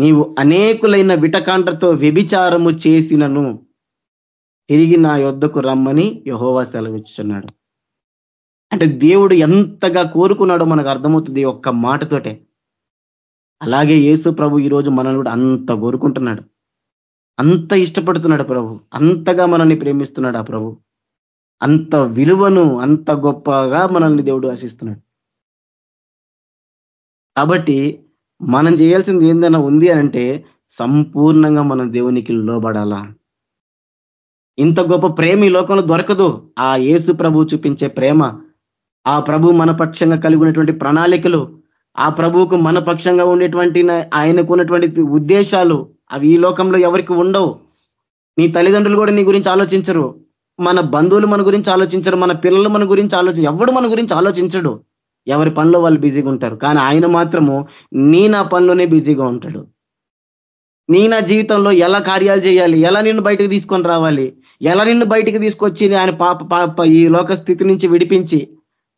నీవు అనేకులైన విటకాండ్రతో వ్యభిచారము చేసినను తిరిగి నా యొద్దకు రమ్మని యహోవా సెలవిచ్చున్నాడు అంటే దేవుడు ఎంతగా కోరుకున్నాడో మనకు అర్థమవుతుంది ఒక్క మాటతోటే. అలాగే యేసు ప్రభు ఈరోజు మనల్ని కూడా అంత కోరుకుంటున్నాడు. అంత ఇష్టపడుతున్నాడు ప్రభు. అంతగా మనల్ని ప్రేమిస్తున్నాడు ఆ ప్రభు. అంత విలువను అంత గొప్పగా మనల్ని దేవుడు ఆశిస్తున్నాడు. కాబట్టి మనం చేయాల్సింది ఏందైనా ఉంది అంటే సంపూర్ణంగా మనం దేవునికి లోబడాలా? ఇంత గొప్ప ప్రేమ ఈ లోకంలో దొరకదు. ఆ యేసు ప్రభు చూపించే ప్రేమ ఆ ప్రభు మన పక్షంగా కలిగి ఉన్నటువంటి ప్రణాళికలు ఆ ప్రభువుకు మన పక్షంగా ఉండేటువంటి ఆయనకు ఉన్నటువంటి ఉద్దేశాలు అవి ఈ లోకంలో ఎవరికి ఉండవు. నీ తల్లిదండ్రులు కూడా నీ గురించి ఆలోచించరు. మన బంధువులు మన గురించి ఆలోచించరు. మన పిల్లలు మన గురించి ఆలోచన ఎవడు మన గురించి ఆలోచించడు. ఎవరి పనిలో వాళ్ళు బిజీగా ఉంటారు. కానీ ఆయన మాత్రము నీ నా పనిలోనే బిజీగా ఉంటాడు. నీ నా జీవితంలో ఎలా కార్యాలు చేయాలి? ఎలా నిన్ను బయటకు తీసుకొని రావాలి? ఎలా నిన్ను బయటకు తీసుకొచ్చి ఆయన పాప పాప ఈ లోక స్థితి నుంచి విడిపించి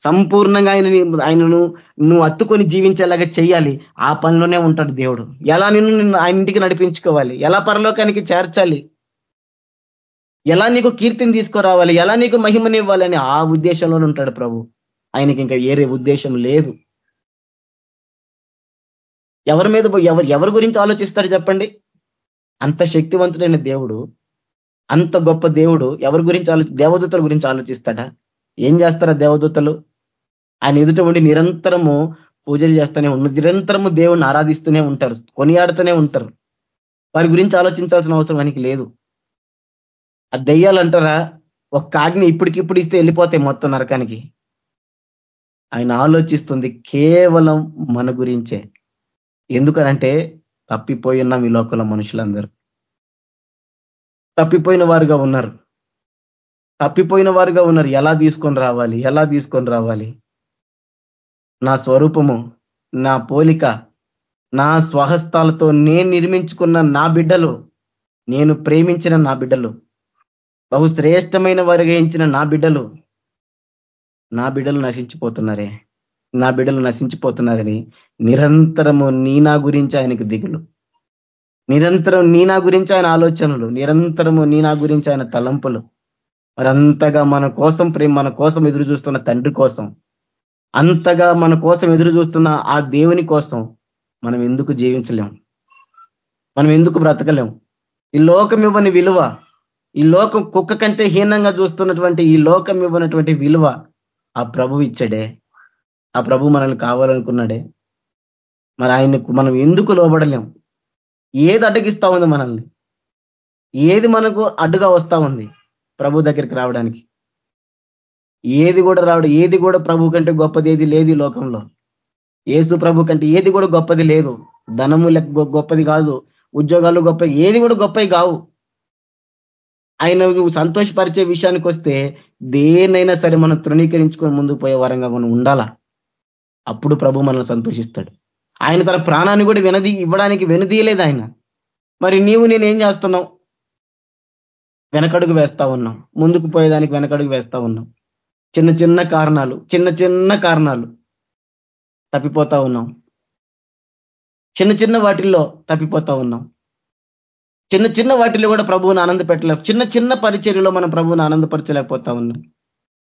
సంపూర్ణంగా ఆయన ఆయనను నువ్వు అత్తుకొని జీవించేలాగా చేయాలి? ఆ పనిలోనే ఉంటాడు దేవుడు. ఎలా నిన్ను నిన్ను ఆయన ఇంటికి నడిపించుకోవాలి? ఎలా పరలోకానికి చేర్చాలి? ఎలా నీకు కీర్తిని తీసుకురావాలి? ఎలా నీకు మహిమనివ్వాలి అని ఆ ఉద్దేశంలోనే ఉంటాడు ప్రభు. ఆయనకి ఇంకా వేరే ఉద్దేశం లేదు. ఎవరి మీద ఎవరు ఎవరి గురించి ఆలోచిస్తారు చెప్పండి? అంత శక్తివంతుడైన దేవుడు అంత గొప్ప దేవుడు ఎవరి గురించి ఆలోచి దేవదూతల గురించి ఆలోచిస్తాడా? ఏం చేస్తారా దేవదూతలు? ఆయన ఎదుట ఉండి నిరంతరము పూజలు చేస్తూనే ఉన్నారు నిరంతరము దేవుణ్ణి ఆరాధిస్తూనే ఉంటారు కొనియాడుతూనే ఉంటారు. వారి గురించి ఆలోచించాల్సిన అవసరం ఆయనకి లేదు. ఆ దెయ్యాలు అంటారా ఒక కాగ్ని ఇప్పటికిప్పుడు ఇస్తే వెళ్ళిపోతాయి మొత్తం నరకానికి. ఆయన ఆలోచిస్తుంది కేవలం మన గురించే. ఎందుకనంటే తప్పిపోయిన ఈ లోకంలో మనుషులందరూ. తప్పిపోయిన వారుగా ఉన్నారు. తప్పిపోయిన వారుగా ఉన్నారు. ఎలా తీసుకొని రావాలి? ఎలా తీసుకొని రావాలి? నా స్వరూపము నా పోలిక నా స్వహస్తాలతో నేను నిర్మించుకున్న నా బిడ్డలు నేను ప్రేమించిన నా బిడ్డలు బహుశ్రేష్టమైన వారిగా ఇచ్చిన నా బిడ్డలు నా బిడ్డలు నశించిపోతున్నారే నా బిడ్డలు నశించిపోతున్నారని నిరంతరము నీ నా గురించి ఆయనకు దిగులు. నిరంతరం నీ నా గురించి ఆయన ఆలోచనలు నిరంతరము నీ నా గురించి ఆయన తలంపులు. మరి అంతగా మన కోసం ప్రేమ మన కోసం ఎదురు చూస్తున్న తండ్రి కోసం అంతగా మన కోసం ఎదురు చూస్తున్న ఆ దేవుని కోసం మనం ఎందుకు జీవించలేం? మనం ఎందుకు బ్రతకలేం? ఈ లోకం ఇవ్వని విలువ ఈ లోకం కుక్క కంటే హీనంగా చూస్తున్నటువంటి ఈ లోకం ఇవ్వనటువంటి విలువ ఆ ప్రభు ఇచ్చాడే. ఆ ప్రభు మనల్ని కావాలనుకున్నాడే. మరి ఆయనకు మనం ఎందుకు లోబడలేం? ఏది అడ్డగిస్తా ఉంది మనల్ని? ఏది మనకు అడ్డుగా వస్తా ఉంది ప్రభు దగ్గరికి రావడానికి? ఏది కూడా రావడం ఏది కూడా ప్రభు కంటే గొప్పది ఏది లేదు లోకంలో. ఏసు ప్రభు కంటే ఏది కూడా గొప్పది లేదు. ధనము గొప్పది కాదు. ఉద్యోగాలు గొప్ప ఏది కూడా గొప్పవి కావు. ఆయన సంతోషపరిచే విషయానికి వస్తే దేనైనా సరే మనం తృణీకరించుకొని ముందుకు పోయే వరంగా మనం ఉండాలా? అప్పుడు ప్రభు మనల్ని సంతోషిస్తాడు. ఆయన తన ప్రాణాన్ని కూడా వినది ఇవ్వడానికి వెనుదీయలేదు ఆయన. మరి నీవు నేనేం చేస్తున్నావు? వెనకడుగు వేస్తా ఉన్నాం. ముందుకు పోయేదానికి వెనకడుగు వేస్తా ఉన్నాం. చిన్న చిన్న కారణాలు చిన్న చిన్న కారణాలు తప్పిపోతా ఉన్నాం. చిన్న చిన్న వాటిల్లో తప్పిపోతా ఉన్నాం. చిన్న చిన్న వాటిలో కూడా ప్రభువుని ఆనంద పెట్టలే చిన్న చిన్న పరిచర్యలో మనం ప్రభువుని ఆనందపరచలేకపోతా ఉన్నాం.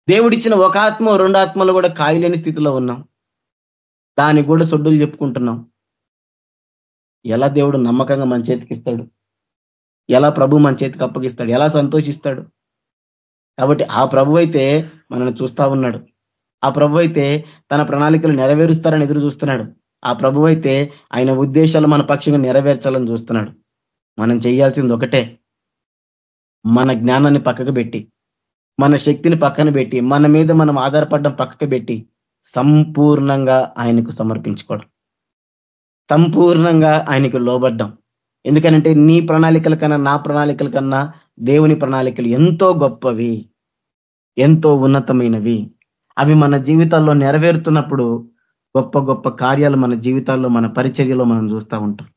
దేవుడిచ్చిన ఒక ఆత్మ రెండు ఆత్మలు కూడా కాయలేని స్థితిలో ఉన్నాం. దానికి కూడా సొడ్డులు చెప్పుకుంటున్నాం. ఎలా దేవుడు నమ్మకంగా మన చేతికి ఇస్తాడు? ఎలా ప్రభు మన చేతికి అప్పగిస్తాడు? ఎలా సంతోషిస్తాడు? కాబట్టి ఆ ప్రభు అయితే మనల్ని చూస్తా ఉన్నాడు. ఆ ప్రభు అయితే తన ప్రణాళికలు నెరవేరుస్తారని ఎదురు చూస్తున్నాడు. ఆ ప్రభు అయితే ఆయన ఉద్దేశాలు మన పక్షంగా నెరవేర్చాలని చూస్తున్నాడు. మనం చేయాల్సింది ఒకటే. మన జ్ఞానాన్ని పక్కకు పెట్టి మన శక్తిని పక్కన పెట్టి మన మీద మనం ఆధారపడడం పక్కకు పెట్టి సంపూర్ణంగా ఆయనకు సమర్పించుకోవడం. సంపూర్ణంగా ఆయనకు లోబడ్డం. ఎందుకనంటే నీ ప్రణాళికల కన్నా నా ప్రణాళికల కన్నా దేవుని ప్రణాళికలు ఎంతో గొప్పవి ఎంతో ఉన్నతమైనవి. అవి మన జీవితాల్లో నెరవేరుతున్నప్పుడు గొప్ప గొప్ప కార్యాలు మన జీవితాల్లో మన పరిచర్యలో మనం చూస్తూ ఉంటాం.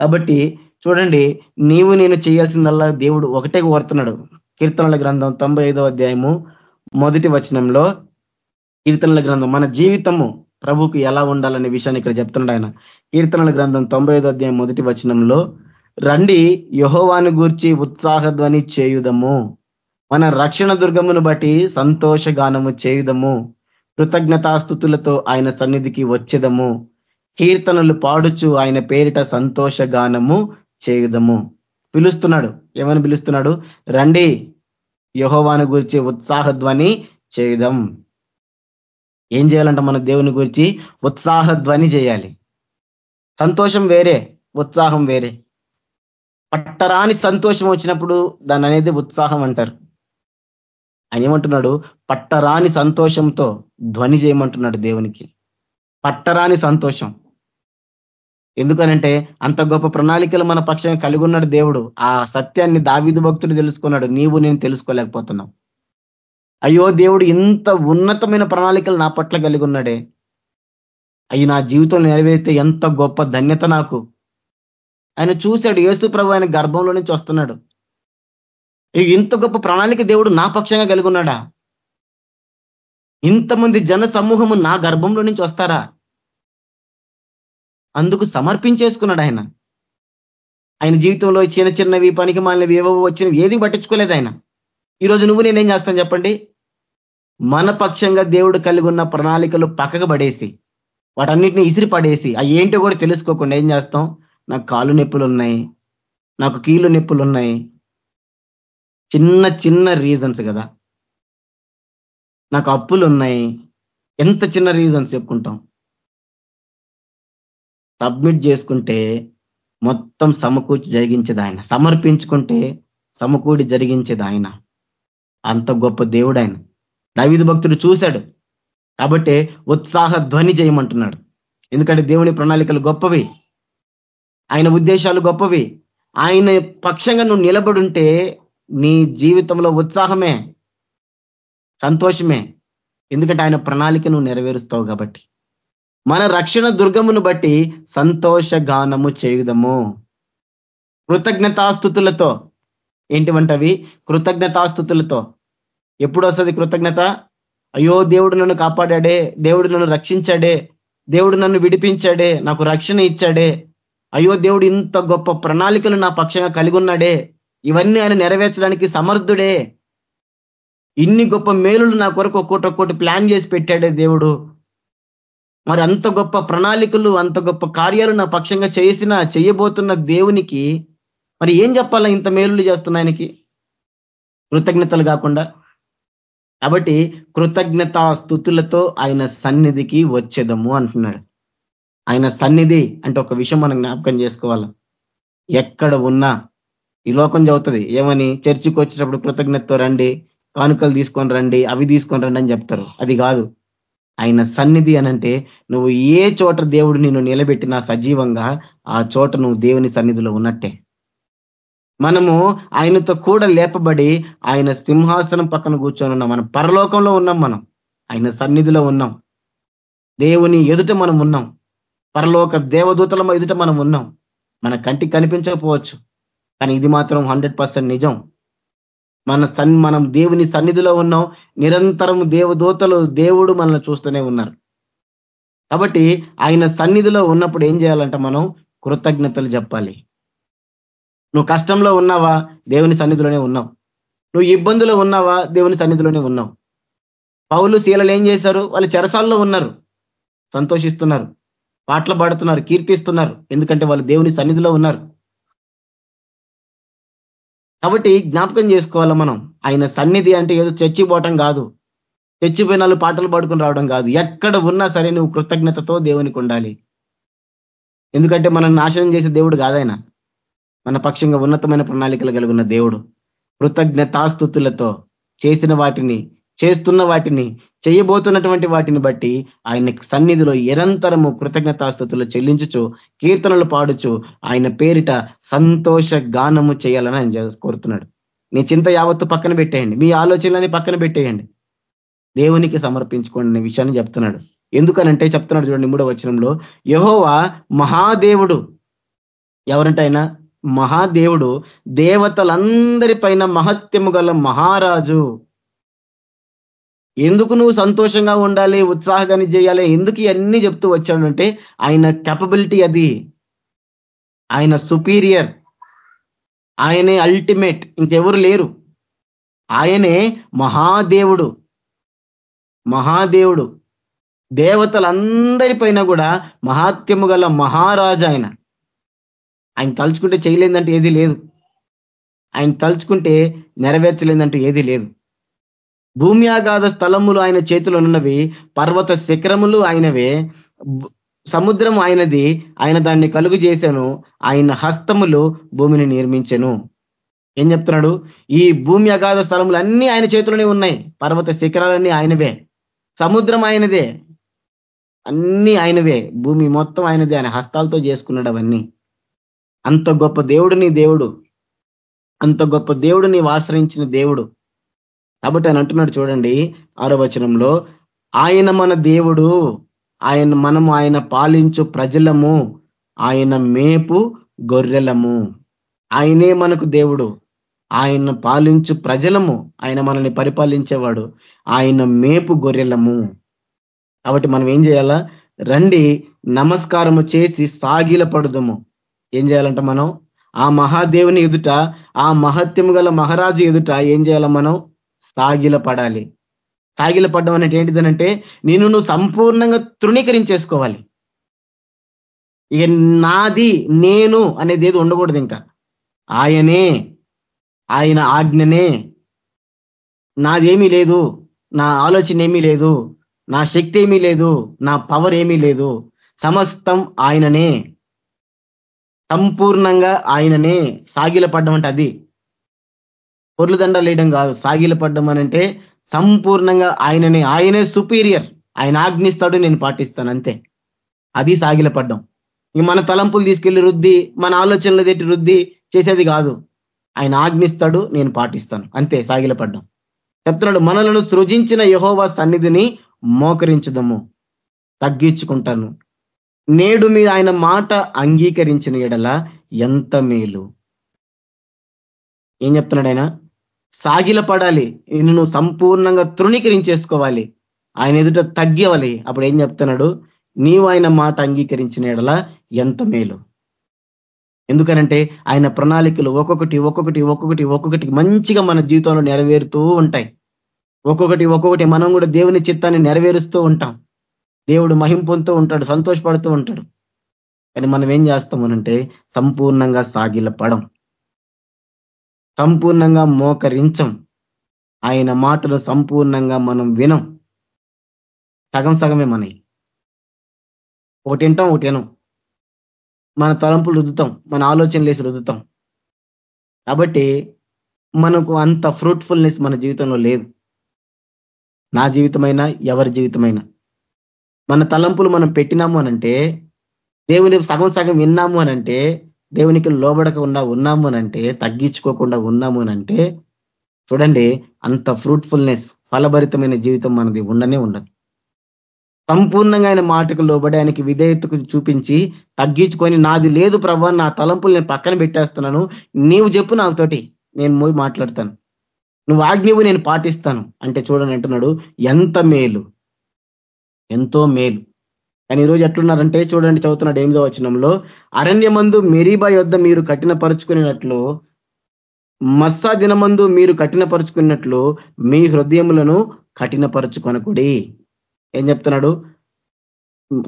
కాబట్టి చూడండి నీవు నేను చేయాల్సిందల్లా దేవుడు ఒకటే కోరుతున్నాడు. కీర్తనల గ్రంథం తొంభై అధ్యాయము మొదటి వచనంలో కీర్తనల గ్రంథం మన జీవితము ప్రభుకు ఎలా ఉండాలనే విషయాన్ని ఇక్కడ చెప్తున్నాడు ఆయన. కీర్తనల గ్రంథం తొంభై అధ్యాయం మొదటి వచనంలో రండి యహోవాను గూర్చి ఉత్సాహధ్వని చేయుదము. మన రక్షణ దుర్గమును బట్టి సంతోషగానము చేయుదము. కృతజ్ఞతాస్థుతులతో ఆయన సన్నిధికి వచ్చేదము. కీర్తనలు పాడుచు ఆయన పేరిట సంతోషగానము చేయుదము. పిలుస్తున్నాడు. ఏమని పిలుస్తున్నాడు? రండి యహోవాను గురించి ఉత్సాహధ్వని చేయుదాం. ఏం చేయాలంట మన దేవుని గురించి? ఉత్సాహధ్వని చేయాలి. సంతోషం వేరే ఉత్సాహం వేరే. పట్టరాని సంతోషం వచ్చినప్పుడు దాన్ని అనేది ఉత్సాహం అంటారు. ఆయన ఏమంటున్నాడు? పట్టరాని సంతోషంతో ధ్వని చేయమంటున్నాడు దేవునికి. పట్టరాని సంతోషం. ఎందుకనంటే అంత గొప్ప ప్రణాళికలు మన పక్షంగా కలిగి ఉన్నాడు దేవుడు. ఆ సత్యాన్ని దావిదు భక్తుడు తెలుసుకున్నాడు. నీవు నేను తెలుసుకోలేకపోతున్నావు. అయ్యో దేవుడు ఇంత ఉన్నతమైన ప్రణాళికలు నా పట్ల కలిగి ఉన్నాడే. అవి నా జీవితంలో నెరవేరితే ఎంత గొప్ప ధన్యత నాకు. ఆయన చూశాడు. యేసు ప్రభు ఆయన గర్భంలో నుంచి వస్తున్నాడు. ఇంత గొప్ప ప్రణాళిక దేవుడు నా పక్షంగా కలిగి ఉన్నాడా? ఇంతమంది జన సమూహము నా గర్భంలో నుంచి వస్తారా? అందుకు సమర్పించేసుకున్నాడు ఆయన. ఆయన జీవితంలో చిన్న చిన్నవి పనికి మాలినవి ఏవో వచ్చినవి ఏది పట్టించుకోలేదు ఆయన. ఈరోజు నువ్వు నేనేం చేస్తాను చెప్పండి? మన పక్షంగా దేవుడు కలిగి ఉన్న ప్రణాళికలు పక్కకు పడేసి వాటన్నిటిని ఇసిరి పడేసి అవి ఏంటో కూడా తెలుసుకోకుండా ఏం చేస్తాం? నాకు కాలు నొప్పులు ఉన్నాయి నాకు కీళ్ళు నొప్పులు ఉన్నాయి చిన్న చిన్న రీజన్స్ కదా. నాకు అప్పులు ఉన్నాయి ఎంత చిన్న రీజన్స్ చెప్పుకుంటాం? సబ్మిట్ చేసుకుంటే మొత్తం సమకూర్చి జరిగించేది ఆయన. సమర్పించుకుంటే సమకూడి జరిగించేది ఆయన. అంత గొప్ప దేవుడు ఆయన. దవిధ భక్తుడు చూశాడు. కాబట్టి ఉత్సాహ ధ్వని చేయమంటున్నాడు. ఎందుకంటే దేవుని ప్రణాళికలు గొప్పవి. ఆయన ఉద్దేశాలు గొప్పవి. ఆయన పక్షంగా నువ్వు నిలబడుంటే నీ జీవితంలో ఉత్సాహమే సంతోషమే. ఎందుకంటే ఆయన ప్రణాళిక నువ్వు నెరవేరుస్తావు కాబట్టి. మన రక్షణ దుర్గమును బట్టి సంతోష గానము చేయుదము. కృతజ్ఞతాస్థుతులతో ఏంటివంటవి కృతజ్ఞతాస్థుతులతో ఎప్పుడు వస్తుంది కృతజ్ఞత? అయ్యో దేవుడు నన్ను కాపాడాడే దేవుడు నన్ను రక్షించాడే దేవుడు నన్ను విడిపించాడే నాకు రక్షణ ఇచ్చాడే. అయ్యో దేవుడు ఇంత గొప్ప ప్రణాళికలు నా పక్షంగా కలిగి ఉన్నాడే. ఇవన్నీ ఆయన నెరవేర్చడానికి సమర్థుడే. ఇన్ని గొప్ప మేలులు నా కొరకు ఒక్కోటి ఒక్కోటి ప్లాన్ చేసి పెట్టాడే దేవుడు. మరి అంత గొప్ప ప్రణాళికలు అంత గొప్ప కార్యాలు నా పక్షంగా చేసిన చేయబోతున్న దేవునికి మరి ఏం చెప్పాలా ఇంత మేలులు చేస్తున్న ఆయనకి? కృతజ్ఞతలు కాకుండా. కాబట్టి కృతజ్ఞతా స్థుతులతో ఆయన సన్నిధికి వచ్చేదము అంటున్నాడు. ఆయన సన్నిధి అంటే ఒక విషయం మనం జ్ఞాపకం చేసుకోవాలి. ఎక్కడ ఉన్నా ఈ లోకం చదువుతుంది. ఏమని? చర్చికి వచ్చేటప్పుడు కృతజ్ఞతతో రండి కానుకలు తీసుకొని రండి అవి తీసుకొని రండి అని చెప్తారు. అది కాదు. ఆయన సన్నిధి అనంటే నువ్వు ఏ చోట దేవుడు నిన్ను నిలబెట్టినా సజీవంగా ఆ చోట నువ్వు దేవుని సన్నిధిలో ఉన్నట్టే. మనము ఆయనతో కూడా లేపబడి ఆయన సింహాసనం పక్కన కూర్చొని ఉన్నాం. మనం పరలోకంలో ఉన్నాం మనం. ఆయన సన్నిధిలో ఉన్నాం. దేవుని ఎదుట మనం ఉన్నాం. పరలోక దేవదూతల ఎదుట మనం ఉన్నాం. మన కంటికి కనిపించకపోవచ్చు. కానీ ఇది మాత్రం హండ్రెడ్ నిజం. మన సన్ మనం దేవుని సన్నిధిలో ఉన్నాం. నిరంతరం దేవదూతలు దేవుడు మనల్ని చూస్తూనే ఉన్నారు. కాబట్టి ఆయన సన్నిధిలో ఉన్నప్పుడు ఏం చేయాలంట మనం కృతజ్ఞతలు చెప్పాలి. నువ్వు కష్టంలో ఉన్నావా? దేవుని సన్నిధిలోనే ఉన్నావు. నువ్వు ఇబ్బందులో ఉన్నావా? దేవుని సన్నిధిలోనే ఉన్నావు. పౌలు శీలలు ఏం చేశారు? వాళ్ళు చెరసాల్లో ఉన్నారు. సంతోషిస్తున్నారు. పాటలు పాడుతున్నారు కీర్తిస్తున్నారు. ఎందుకంటే వాళ్ళు దేవుని సన్నిధిలో ఉన్నారు. కాబట్టి జ్ఞాపకం చేసుకోవాలా మనం? ఆయన సన్నిధి అంటే ఏదో చచ్చిపోవటం కాదు. చచ్చిపోయినాలు పాటలు పాడుకుని రావడం కాదు. ఎక్కడ ఉన్నా సరే నువ్వు కృతజ్ఞతతో దేవునికి ఉండాలి. ఎందుకంటే మనం నాశనం చేసే దేవుడు కాదాయన మన పక్షంగా ఉన్నతమైన ప్రణాళికలు కలిగిన దేవుడు. కృతజ్ఞతాస్థుతులతో చేసిన వాటిని చేస్తున్న వాటిని చేయబోతున్నటువంటి వాటిని బట్టి ఆయన సన్నిధిలో నిరంతరము కృతజ్ఞతాస్థుతులు చెల్లించుచు కీర్తనలు పాడుచు ఆయన పేరిట సంతోష గానము చేయాలని ఆయన కోరుతున్నాడు. నీ చింత యావత్తు పక్కన పెట్టేయండి. మీ ఆలోచనలని పక్కన పెట్టేయండి. దేవునికి సమర్పించుకోండి అనే విషయాన్ని చెప్తున్నాడు. ఎందుకనంటే చెప్తున్నాడు చూడండి మూడో వచనంలో యహోవా మహాదేవుడు. ఎవరంటే ఆయన? మహాదేవుడు దేవతలందరిపైన మహత్యము గల మహారాజు. ఎందుకు నువ్వు సంతోషంగా ఉండాలి ఉత్సాహగాన్ని చేయాలి? ఎందుకు ఇవన్నీ చెప్తూ వచ్చాడంటే ఆయన కెపబిలిటీ అది. ఆయన సుపీరియర్ ఆయనే అల్టిమేట్ ఇంకెవరు లేరు. ఆయనే మహాదేవుడు. మహాదేవుడు. దేవతలందరిపైన కూడా మహాత్యము గల మహారాజు ఆయన. ఆయన తలుచుకుంటే చేయలేదంటే ఏది లేదు. ఆయన తలుచుకుంటే నెరవేర్చలేదంటూ ఏది లేదు. భూమి ఆగాధ స్థలములు ఆయన చేతులు ఉన్నవి పర్వత శిఖరములు ఆయనవే సముద్రం ఆయనది ఆయన దాన్ని కలుగు చేశాను ఆయన హస్తములు భూమిని నిర్మించెను. ఏం చెప్తున్నాడు? ఈ భూమి అగాధ స్థలములు అన్నీ ఆయన చేతిలోనే ఉన్నాయి. పర్వత శిఖరాలన్నీ ఆయనవే. సముద్రం ఆయనదే. అన్నీ ఆయనవే. భూమి మొత్తం ఆయనదే. ఆయన హస్తాలతో చేసుకున్నాడు అవన్నీ. అంత గొప్ప దేవుడు నీ దేవుడు. అంత గొప్ప దేవుడు నీవు ఆశ్రయించిన దేవుడు. కాబట్టి ఆయన అంటున్నాడు చూడండి ఆరో వచనంలో ఆయన మన దేవుడు ఆయన మనము ఆయన పాలించు ప్రజలము ఆయన మేపు గొర్రెలము. ఆయనే మనకు దేవుడు. ఆయన పాలించు ప్రజలము ఆయన మనల్ని పరిపాలించేవాడు. ఆయన మేపు గొర్రెలము. కాబట్టి మనం ఏం చేయాలా? రండి నమస్కారము చేసి సాగిల పడుదము ఏం చేయాలంట మనం? ఆ మహాదేవుని ఎదుట ఆ మహత్యము గల మహారాజు ఎదుట ఏం చేయాల మనం? తాగిల పడాలి తాగిల పడడం అనేది ఏంటిదనంటే నేను నువ్వు సంపూర్ణంగా తృణీకరించేసుకోవాలి. ఇక నాది నేను అనేది ఏది ఉండకూడదు ఇంకా. ఆయనే ఆయన ఆజ్ఞనే. నాదేమీ లేదు నా ఆలోచన ఏమీ లేదు నా శక్తి ఏమీ లేదు నా పవర్ ఏమీ లేదు. సమస్తం ఆయననే. సంపూర్ణంగా ఆయననే. సాగిల పడ్డం అంటే అది. పొర్లు దండాలు వేయడం కాదు సాగిలు పడ్డం అనంటే సంపూర్ణంగా ఆయనని ఆయనే సుపీరియర్ ఆయన ఆజ్ఞిస్తాడు నేను పాటిస్తాను అంతే. అది సాగిల పడ్డం. మన తలంపులు తీసుకెళ్ళి రుద్ది మన ఆలోచనలు తెట్టి రుద్ది చేసేది కాదు. ఆయన ఆజ్ఞిస్తాడు నేను పాటిస్తాను అంతే సాగిల పడ్డం. చెప్తున్నాడు మనలను సృజించిన యహోవా సన్నిధిని మోకరించదము తగ్గించుకుంటాను. నేడు మీరు ఆయన మాట అంగీకరించిన ఎడల ఎంత మేలు. ఏం చెప్తున్నాడు ఆయన? సాగిలపడాలి. నిన్ను నువ్వు సంపూర్ణంగా తృణీకరించేసుకోవాలి. ఆయన ఎదుట తగ్గవాలి. అప్పుడు ఏం చెప్తున్నాడు? నీవు ఆయన మాట అంగీకరించిన ఎడలా ఎంత మేలు. ఎందుకనంటే ఆయన ప్రణాళికలు ఒక్కొక్కటి ఒక్కొక్కటి ఒక్కొక్కటి ఒక్కొక్కటి మంచిగా మన జీవితంలో నెరవేరుతూ ఉంటాయి. ఒక్కొక్కటి ఒక్కొక్కటి మనం కూడా దేవుని చిత్తాన్ని నెరవేరుస్తూ ఉంటాం. దేవుడు మహింపొందుతూ ఉంటాడు సంతోషపడుతూ ఉంటాడు. కానీ మనం ఏం చేస్తామనంటే సంపూర్ణంగా సాగిల పడం సంపూర్ణంగా మోకరించం. ఆయన మాటలు సంపూర్ణంగా మనం వినం. సగం సగమే మనవి. ఒకటి వింటాం ఒకటి వినం మన తలంపులు రుద్దుతాం మన ఆలోచనలు వేసి రుద్దుతాం. కాబట్టి మనకు అంత ఫ్రూట్ఫుల్నెస్ మన జీవితంలో లేదు. నా జీవితమైనా ఎవరి జీవితమైనా. మన తలంపులు మనం పెట్టినాము అనంటే దేవుని సగం సగం విన్నాము అనంటే దేవునికి లోబడకుండా ఉన్నాము అనంటే తగ్గించుకోకుండా ఉన్నాము అంటే చూడండి అంత ఫ్రూట్ఫుల్నెస్ ఫలభరితమైన జీవితం మనది ఉండనే ఉండదు. సంపూర్ణంగా ఆయన మాటకు లోబడి ఆయనకి విధేయతకు చూపించి తగ్గించుకొని నాది లేదు ప్రభా నా తలంపులు నేను పక్కన పెట్టేస్తున్నాను నీవు చెప్పు నాతోటి నేను పోయి మాట్లాడతాను. నువ్వు ఆజ్ఞవు నేను పాటిస్తాను. అంటే చూడని అంటున్నాడు ఎంత మేలు ఎంతో మేలు. కానీ ఈరోజు ఎట్లున్నారంటే చూడండి చదువుతున్నాడు ఎనిమిదో వచనంలో అరణ్యమందు మెరీబా యొద్ద మీరు కఠినపరుచుకునేటట్లు మస్సా దినమందు మీరు కఠినపరుచుకున్నట్లు మీ హృదయములను కఠినపరుచుకొనకుడి. ఏం చెప్తున్నాడు?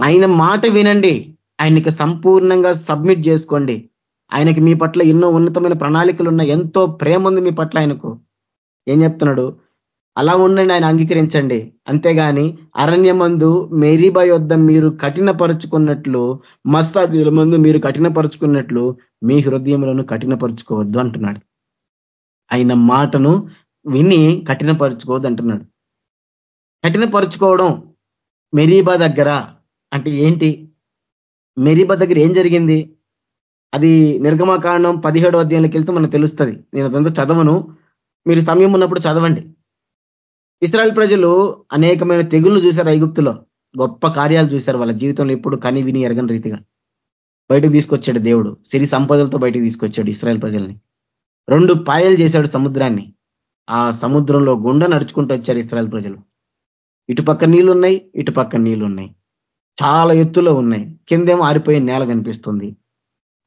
ఆయన మాట వినండి ఆయనకి సంపూర్ణంగా సబ్మిట్ చేసుకోండి. ఆయనకి మీ పట్ల ఎన్నో ఉన్నతమైన ప్రణాళికలు ఉన్నాయి ఎంతో ప్రేమ ఉంది మీ పట్ల ఆయనకు. ఏం చెప్తున్నాడు? అలా ఉండండి ఆయన అంగీకరించండి. అంతేగాని అరణ్యమందు మేరీబా యొద్ద మీరు కఠినపరుచుకున్నట్లు మస్తాదుల మందు మీరు కఠినపరుచుకున్నట్లు మీ హృదయంలోను కఠినపరుచుకోవద్దు అంటున్నాడు. ఆయన మాటను విని కఠినపరుచుకోవద్దు అంటున్నాడు కఠినపరుచుకోవడం మెరీబా దగ్గర అంటే ఏంటి? మెరీబా దగ్గర ఏం జరిగింది? అది నిర్గమకాండం పదిహేడో అధ్యాయంలోకి వెళ్తే మనకు తెలుస్తుంది. నేను అదంతా చదవను. మీరు సమయం ఉన్నప్పుడు చదవండి. ఇస్రాయల్ ప్రజలు అనేకమైన తెగుళ్ళు చూశారు ఐగుప్తులో. గొప్ప కార్యాలు చూశారు వాళ్ళ జీవితంలో ఎప్పుడు కని విని ఎరగని రీతిగా. బయటకు తీసుకొచ్చాడు దేవుడు. సిరి సంపదలతో బయటకు తీసుకొచ్చాడు ఇస్రాయల్ ప్రజల్ని. రెండు పాయలు చేశాడు సముద్రాన్ని. ఆ సముద్రంలో గుండా నడుచుకుంటూ వచ్చారు ఇస్రాయల్ ప్రజలు. ఇటుపక్క నీళ్ళు ఉన్నాయి ఇటుపక్క నీళ్ళు ఉన్నాయి చాలా ఎత్తులో ఉన్నాయి. కిందేమో ఆరిపోయే నేల కనిపిస్తుంది.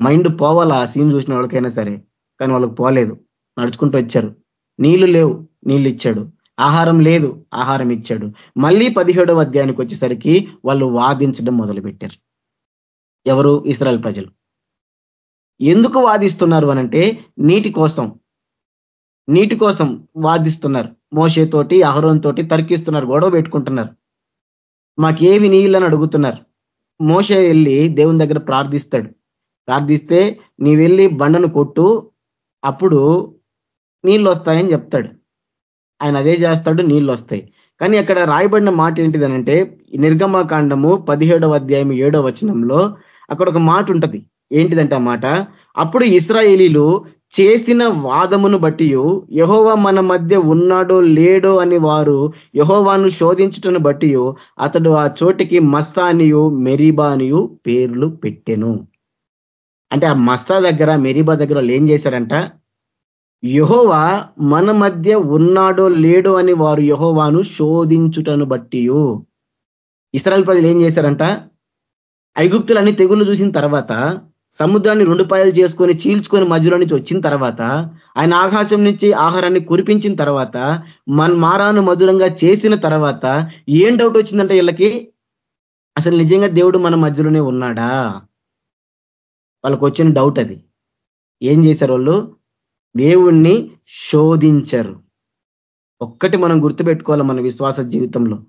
మైండ్ పోవాలి? ఆ సీన్ చూసిన వాళ్ళకైనా సరే. కానీ వాళ్ళకి పోలేదు. నడుచుకుంటూ వచ్చారు. నీళ్ళు లేవు. నీళ్ళు ఇచ్చాడు. ఆహారం లేదు ఆహారం ఇచ్చాడు. మళ్ళీ పదిహేడవ అధ్యాయానికి వచ్చేసరికి వాళ్ళు వాదించడం మొదలుపెట్టారు. ఎవరు? ఇస్రాయల్ ప్రజలు. ఎందుకు వాదిస్తున్నారు అనంటే నీటి కోసం. నీటి కోసం వాదిస్తున్నారు. మోషేతోటి అహరోన్ తోటి తర్కిస్తున్నారు గొడవ పెట్టుకుంటున్నారు. మాకేవి నీళ్ళని అడుగుతున్నారు? మోసే వెళ్ళి దేవుని దగ్గర ప్రార్థిస్తాడు. ప్రార్థిస్తే నీ వెళ్ళి బండను కొట్టు అప్పుడు నీళ్ళు వస్తాయని చెప్తాడు. ఆయన అదే చేస్తాడు నీళ్ళు వస్తాయి. కానీ అక్కడ రాయబడిన మాట ఏంటిదనంటే నిర్గమకాండము పదిహేడవ అధ్యాయం ఏడవ వచనంలో అక్కడ ఒక మాట ఉంటది. ఏంటిదంటే ఆ మాట? అప్పుడు ఇస్రాయేలీలు చేసిన వాదమును బట్టి యహోవా మన మధ్య ఉన్నాడో లేడో అని వారు యహోవాను శోధించుటను బట్టి అతడు ఆ చోటికి మస్తానియు మెరీబా అనియు పేర్లు పెట్టెను. అంటే ఆ మస్తా దగ్గర మెరీబా దగ్గర వాళ్ళు ఏం చేశారంట? యహోవా మన మధ్య ఉన్నాడో లేడో అని వారు యహోవాను శోధించుటను బట్టి ఇస్రాయల్ ప్రజలు ఏం చేశారంట? ఐగుప్తులన్నీ తెగులు చూసిన తర్వాత సముద్రాన్ని రెండు పాయలు చేసుకొని చీల్చుకొని మధ్యలో నుంచి వచ్చిన తర్వాత ఆయన ఆకాశం నుంచి ఆహారాన్ని కురిపించిన తర్వాత మన మారాను మధురంగా చేసిన తర్వాత ఏం డౌట్ వచ్చిందంటే వీళ్ళకి అసలు నిజంగా దేవుడు మన మధ్యలోనే ఉన్నాడా? వాళ్ళకు వచ్చిన డౌట్ అది. ఏం చేశారు వాళ్ళు? దేవుణ్ణి శోధించరు. ఒక్కటి మనం గుర్తుపెట్టుకోవాలి మన విశ్వాస జీవితంలో.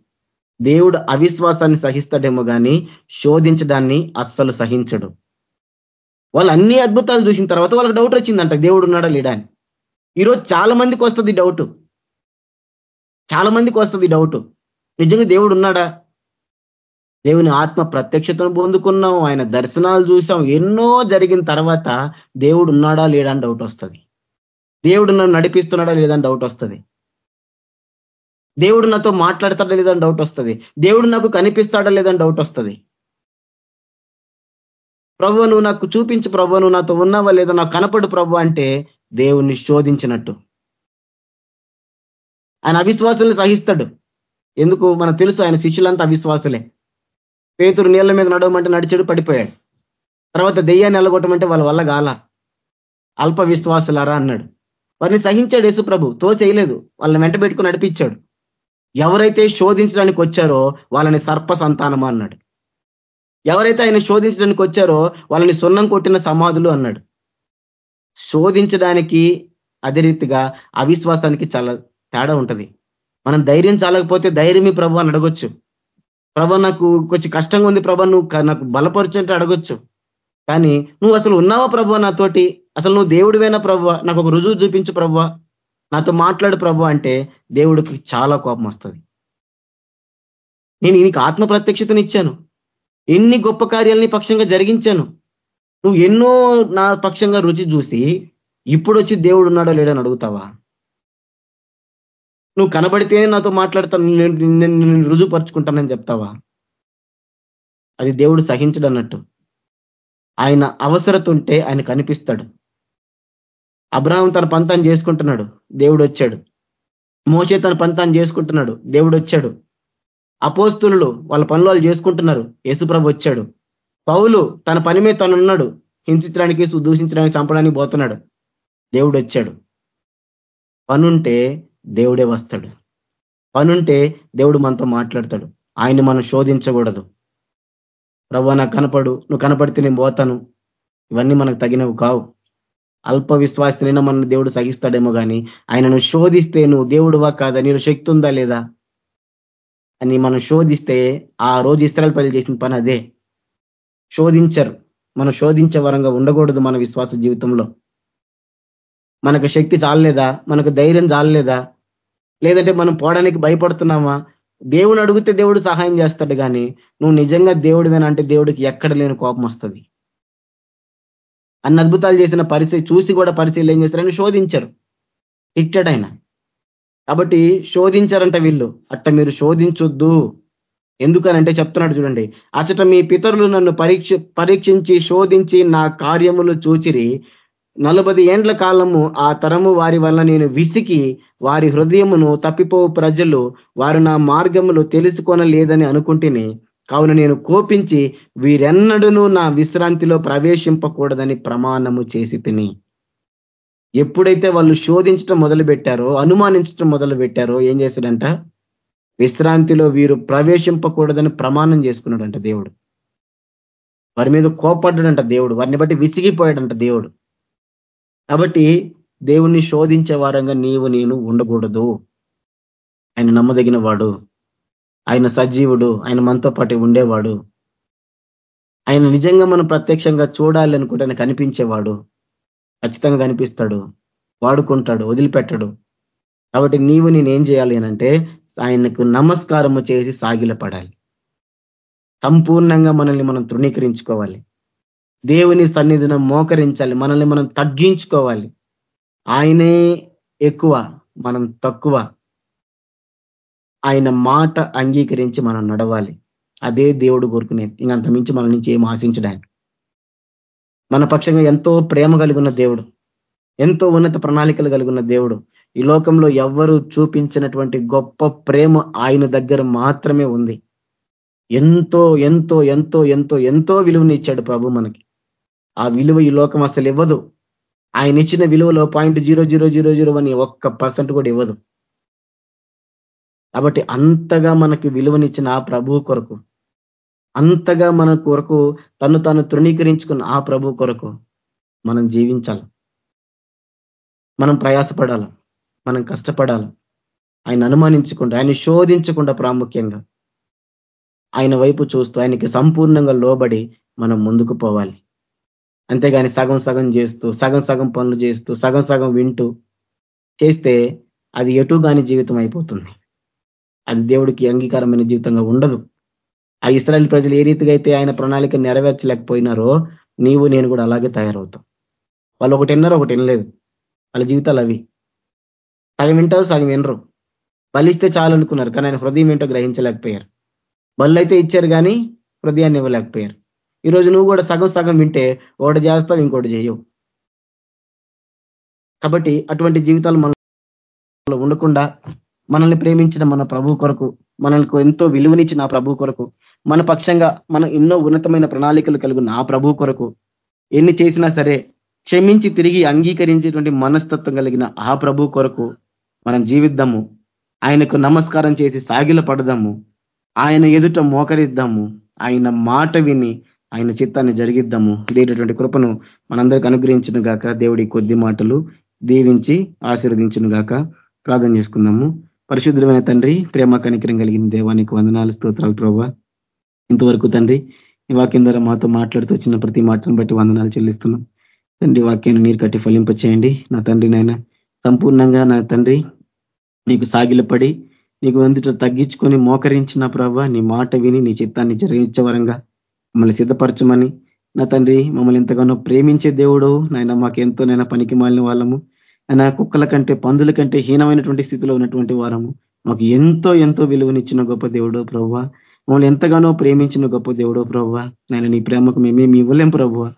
దేవుడు అవిశ్వాసాన్ని సహిస్తాడేమో కానీ శోధించడాన్ని అస్సలు సహించడు. వాళ్ళు అన్ని అద్భుతాలు చూసిన తర్వాత వాళ్ళకి డౌట్ వచ్చిందంట దేవుడు ఉన్నాడా లేడా అని. ఈరోజు చాలా మందికి వస్తుంది డౌట్ చాలా మందికి వస్తుంది డౌట్ నిజంగా దేవుడు ఉన్నాడా? దేవుని ఆత్మ ప్రత్యక్షతను పొందుకున్నాం ఆయన దర్శనాలు చూసాం ఎన్నో జరిగిన తర్వాత దేవుడు ఉన్నాడా లేడా అని డౌట్ వస్తుంది. దేవుడు నన్ను నడిపిస్తున్నాడా లేదని డౌట్ వస్తుంది. దేవుడు నాతో మాట్లాడతాడా లేదని డౌట్ వస్తుంది. దేవుడు నాకు కనిపిస్తాడా లేదని డౌట్ వస్తుంది. ప్రభు నువ్వు నాకు చూపించు ప్రభు నువ్వు నాతో ఉన్నావా లేదా నాకు కనపడు ప్రభు అంటే దేవుణ్ణి శోధించినట్టు. ఆయన అవిశ్వాసుల్ని సహిస్తాడు. ఎందుకు? మనకు తెలుసు ఆయన శిష్యులంతా అవిశ్వాసులే. పేతురు నీళ్ళ మీద నడవమంటే నడిచాడు పడిపోయాడు. తర్వాత దెయ్యాన్ని ఎల్లగొట్టమంటే వాళ్ళ వల్ల గాల అల్ప విశ్వాసులారా అన్నాడు. వారిని సహించాడు యేసు ప్రభు తోసేయలేదు. వాళ్ళని వెంట పెట్టుకుని నడిపించాడు. ఎవరైతే శోధించడానికి వచ్చారో వాళ్ళని సర్ప సంతానమా అన్నాడు. ఎవరైతే ఆయన శోధించడానికి వచ్చారో వాళ్ళని సున్నం కొట్టిన సమాధులు అన్నాడు. శోధించడానికి అదే రీతిగా అవిశ్వాసానికి చాలా తేడా ఉంటుంది. మనం ధైర్యం చాలకపోతే ధైర్యమే ప్రభు అని అడగొచ్చు. ప్రభ నాకు కొంచెం కష్టంగా ఉంది ప్రభ నువ్వు నాకు బలపరుచంటే అడగొచ్చు. కానీ నువ్వు అసలు ఉన్నావా ప్రభు నాతోటి? అసలు నువ్వు దేవుడివైనా ప్రభు నాకు ఒక రుజువు చూపించు ప్రభు నాతో మాట్లాడు ప్రభు అంటే దేవుడికి చాలా కోపం వస్తుంది. నేను నీకు ఆత్మ ప్రత్యక్షతనిచ్చాను. ఎన్ని గొప్ప కార్యాలని పక్షంగా జరిగించాను. నువ్వు ఎన్నో నా పక్షంగా రుచి చూసి ఇప్పుడు వచ్చి దేవుడు ఉన్నాడో లేడని అడుగుతావా? నువ్వు కనబడితేనే నాతో మాట్లాడతాను నేను రుజువుపరుచుకుంటానని చెప్తావా? అది దేవుడు సహించడు అన్నట్టు ఆయన అవసరత ఉంటే ఆయన కనిపిస్తాడు. అబ్రాహం తన పంతాన్ని చేసుకుంటున్నాడు. దేవుడు వచ్చాడు. మోసే తన పంతాన్ని చేసుకుంటున్నాడు. దేవుడు వచ్చాడు. అపోస్తులు వాళ్ళ పనులు వాళ్ళు చేసుకుంటున్నారు. యేసుప్రభు వచ్చాడు. పౌలు తన పని మీద తనున్నాడు హింసించడానికి దూషించడానికి చంపడానికి పోతున్నాడు. దేవుడు వచ్చాడు. పనుంటే దేవుడే వస్తాడు. పనుంటే దేవుడు మనతో మాట్లాడతాడు. ఆయన్ని మనం శోధించకూడదు. ప్రభు నాకు కనపడు. నువ్వు కనపడితే నేను పోతాను. ఇవన్నీ మనకు తగినవి కావు. అల్ప విశ్వాసనైనా మన దేవుడు సహిస్తాడేమో కానీ ఆయనను శోధిస్తే నువ్వు దేవుడువా కాదా? నీరు శక్తి ఉందా లేదా? అని మనం శోధిస్తే ఆ రోజు ఇస్రాయల్ ప్రజలు చేసిన పని అదే. శోధించరు. మనం శోధించే వరంగా ఉండకూడదు మన విశ్వాస జీవితంలో. మనకు శక్తి చాలలేదా? మనకు ధైర్యం చాలలేదా? లేదంటే మనం పోవడానికి భయపడుతున్నామా? దేవుని అడిగితే దేవుడు సహాయం చేస్తాడు కానీ నువ్వు నిజంగా దేవుడు అంటే దేవుడికి ఎక్కడ లేని కోపం వస్తుంది. అన్ని అద్భుతాలు చేసిన పరిస్థితి చూసి కూడా పరిస్థితులు ఏం చేస్తారని శోధించరు. హిట్టెడ్ ఆయన కాబట్టి శోధించారంట వీళ్ళు. అట్ట మీరు శోధించొద్దు. ఎందుకనంటే చెప్తున్నాడు చూడండి. అచట మీ పితరులు నన్ను పరీక్ష పరీక్షించి శోధించి నా కార్యములు చూచిరి. నలభై ఏండ్ల కాలము ఆ తరము వారి వల్ల నేను విసికి వారి హృదయమును తప్పిపోవు ప్రజలు. వారు నా మార్గములు తెలుసుకొనలేదని అనుకుంటేనే. కావున నేను కోపించి వీరెన్నడూ నా విశ్రాంతిలో ప్రవేశింపకూడదని ప్రమాణము చేసి తిని ఎప్పుడైతే వాళ్ళు శోధించడం మొదలు పెట్టారో అనుమానించడం మొదలు పెట్టారో ఏం చేశాడంట? విశ్రాంతిలో వీరు ప్రవేశింపకూడదని ప్రమాణం చేసుకున్నాడంట దేవుడు. వారి మీద కోపడ్డాడంట దేవుడు. వారిని బట్టి విసిగిపోయాడంట దేవుడు. కాబట్టి దేవుణ్ణి శోధించే వారంగా నీవు నేను ఉండకూడదు. ఆయన నమ్మదగిన వాడు ఆయన సజీవుడు ఆయన మనతో పాటు ఉండేవాడు. ఆయన నిజంగా మనం ప్రత్యక్షంగా చూడాలి అనుకుంటే ఆయన కనిపించేవాడు. ఖచ్చితంగా కనిపిస్తాడు. వాడుకుంటాడు వదిలిపెట్టడు. కాబట్టి నీవు నేనేం చేయాలి అనంటే ఆయనకు నమస్కారము చేసి సాగిలపడాలి. సంపూర్ణంగా మనల్ని మనం తృణీకరించుకోవాలి. దేవుని సన్నిధిన మోకరించాలి. మనల్ని మనం తగ్గించుకోవాలి. ఆయనే ఎక్కువ మనం తక్కువ. ఆయన మాట అంగీకరించి మనం నడవాలి. అదే దేవుడు కోరుకునేది ఇంకంత మించి మన నుంచి ఏం ఆశించడానికి. మన పక్షంగా ఎంతో ప్రేమ కలిగిన దేవుడు ఎంతో ఉన్నత ప్రణాళికలు కలిగిన దేవుడు ఈ లోకంలో ఎవ్వరు చూపించినటువంటి గొప్ప ప్రేమ ఆయన దగ్గర మాత్రమే ఉంది. ఎంతో ఎంతో ఎంతో ఎంతో ఎంతో విలువని ఇచ్చాడు ప్రభు మనకి. ఆ విలువ ఈ లోకం అసలు ఇవ్వదు. ఆయన ఇచ్చిన విలువలో point zero zero zero zero అని ఒక్క పర్సెంట్ కూడా ఇవ్వదు. కాబట్టి అంతగా మనకి విలువనిచ్చిన ఆ ప్రభు కొరకు అంతగా మన కొరకు తను తాను తృణీకరించుకున్న ఆ ప్రభు కొరకు మనం జీవించాలి. మనం ప్రయాసపడాలి. మనం కష్టపడాలి. ఆయన అనుమానించకుండా ఆయన శోధించకుండా ప్రాముఖ్యంగా ఆయన వైపు చూస్తూ ఆయనకి సంపూర్ణంగా లోబడి మనం ముందుకు పోవాలి. అంతేగాని సగం సగం చేస్తూ సగం సగం పనులు చేస్తూ సగం సగం వింటూ చేస్తే అది ఎటు కాని జీవితం అయిపోతుంది. అది దేవుడికి అంగీకారమైన జీవితంగా ఉండదు. ఆ ఇస్రాయల్ ప్రజలు ఏ రీతిగా అయితే ఆయన ప్రణాళిక నెరవేర్చలేకపోయినారో నీవు నేను కూడా అలాగే తయారవుతాం. వాళ్ళు ఒకటి విన్నారు ఒకటి వినలేదు. వాళ్ళ జీవితాలు అవి. సగం వింటారు సగం వినరు. బలిస్తే చాలు అనుకున్నారు కానీ ఆయన హృదయం ఏంటో గ్రహించలేకపోయారు. బళ్ళు అయితే ఇచ్చారు కానీ హృదయాన్ని ఇవ్వలేకపోయారు. ఈరోజు నువ్వు కూడా సగం సగం వింటే ఒకటి చేస్తావు ఇంకోటి చేయవు. కాబట్టి అటువంటి జీవితాలు మనలో ఉండకుండా మనల్ని ప్రేమించిన మన ప్రభు కొరకు మనకు ఎంతో విలువనిచ్చిన ఆ ప్రభు కొరకు మన పక్షంగా మనం ఎన్నో ఉన్నతమైన ప్రణాళికలు కలిగిన ఆ ప్రభు కొరకు ఎన్ని చేసినా సరే క్షమించి తిరిగి అంగీకరించేటువంటి మనస్తత్వం కలిగిన ఆ ప్రభు కొరకు మనం జీవిద్దాము. ఆయనకు నమస్కారం చేసి సాగిల పడదాము ఆయన ఎదుట మోకరిద్దాము. ఆయన మాట విని ఆయన చిత్తాన్ని జరిగిద్దాము. ఇదేటటువంటి కృపను మనందరికి అనుగ్రహించను గాక దేవుడి కొద్ది మాటలు దీవించి ఆశీర్వదించను గాక ప్రార్థన చేసుకుందాము. పరిశుద్ధమైన తండ్రి ప్రేమ కనికరం కలిగిన దేవానికి వందనాలు స్తోత్రాలు ప్రభా. ఇంతవరకు తండ్రి ఈ వాక్యం ద్వారా మాతో మాట్లాడుతూ వచ్చిన ప్రతి మాటను బట్టి వందనాలు చెల్లిస్తున్నాం. తండ్రి వాక్యాన్ని నీరు కట్టి ఫలింప చేయండి. నా తండ్రి నాయన సంపూర్ణంగా నా తండ్రి నీకు సాగిలపడి నీకు అందుట తగ్గించుకొని మోకరించిన ప్రభా నీ మాట విని నీ చిత్తాన్ని జరిగించే వరంగా మమ్మల్ని సిద్ధపరచమని నా తండ్రి మమ్మల్ని ఎంతగానో ప్రేమించే దేవుడు నాయన మాకెంతో నైనా పనికి మాలిన వాళ్ళము. ఆయన కుక్కల కంటే పందుల కంటే హీనమైనటువంటి స్థితిలో ఉన్నటువంటి వారము. మాకు ఎంతో ఎంతో విలువనిచ్చిన గొప్ప దేవుడో ప్రవ్వ. మమ్మల్ని ఎంతగానో ప్రేమించిన గొప్ప దేవుడో ప్రవ్వ. నేను నీ ప్రేమకు మేమేమి ఇవ్వలేం ప్రభువ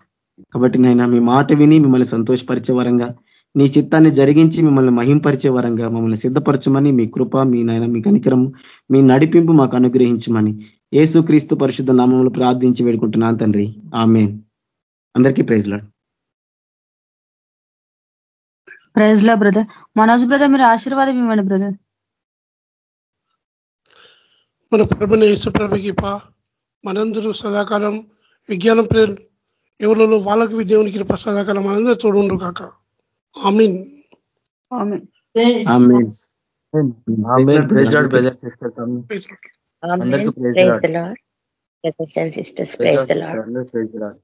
కాబట్టి నాయన మీ మాట విని మిమ్మల్ని సంతోషపరిచే వరంగా నీ చిత్తాన్ని జరిగించి మిమ్మల్ని మహింపరిచే వరంగా మమ్మల్ని సిద్ధపరచమని మీ కృప మీ నాయన మీ కనికరం మీ నడిపింపు మాకు అనుగ్రహించమని ఏసు క్రీస్తు పరిశుద్ధ నామములు ప్రార్థించి వేడుకుంటున్నాను తండ్రి. ఆమె అందరికీ praise Lord Lord praise Lord brother Manoj brother మీరు ఆశీర్వాదం ఇవ్వండి బ్రదర్ మన ప్రభుని యేసుప్రభకి పా మనందరూ సదాకాలం విజ్ఞానం ప్రేరు ఎవరిలో వాళ్ళకి దేవునికి కృప సదాకాలం మనందరూ చూడుండ్రు కాక. ఆమీన్. అందరికీ praise. The and sisters praise the Lord అందరూ ప్రైజ్ లాడ్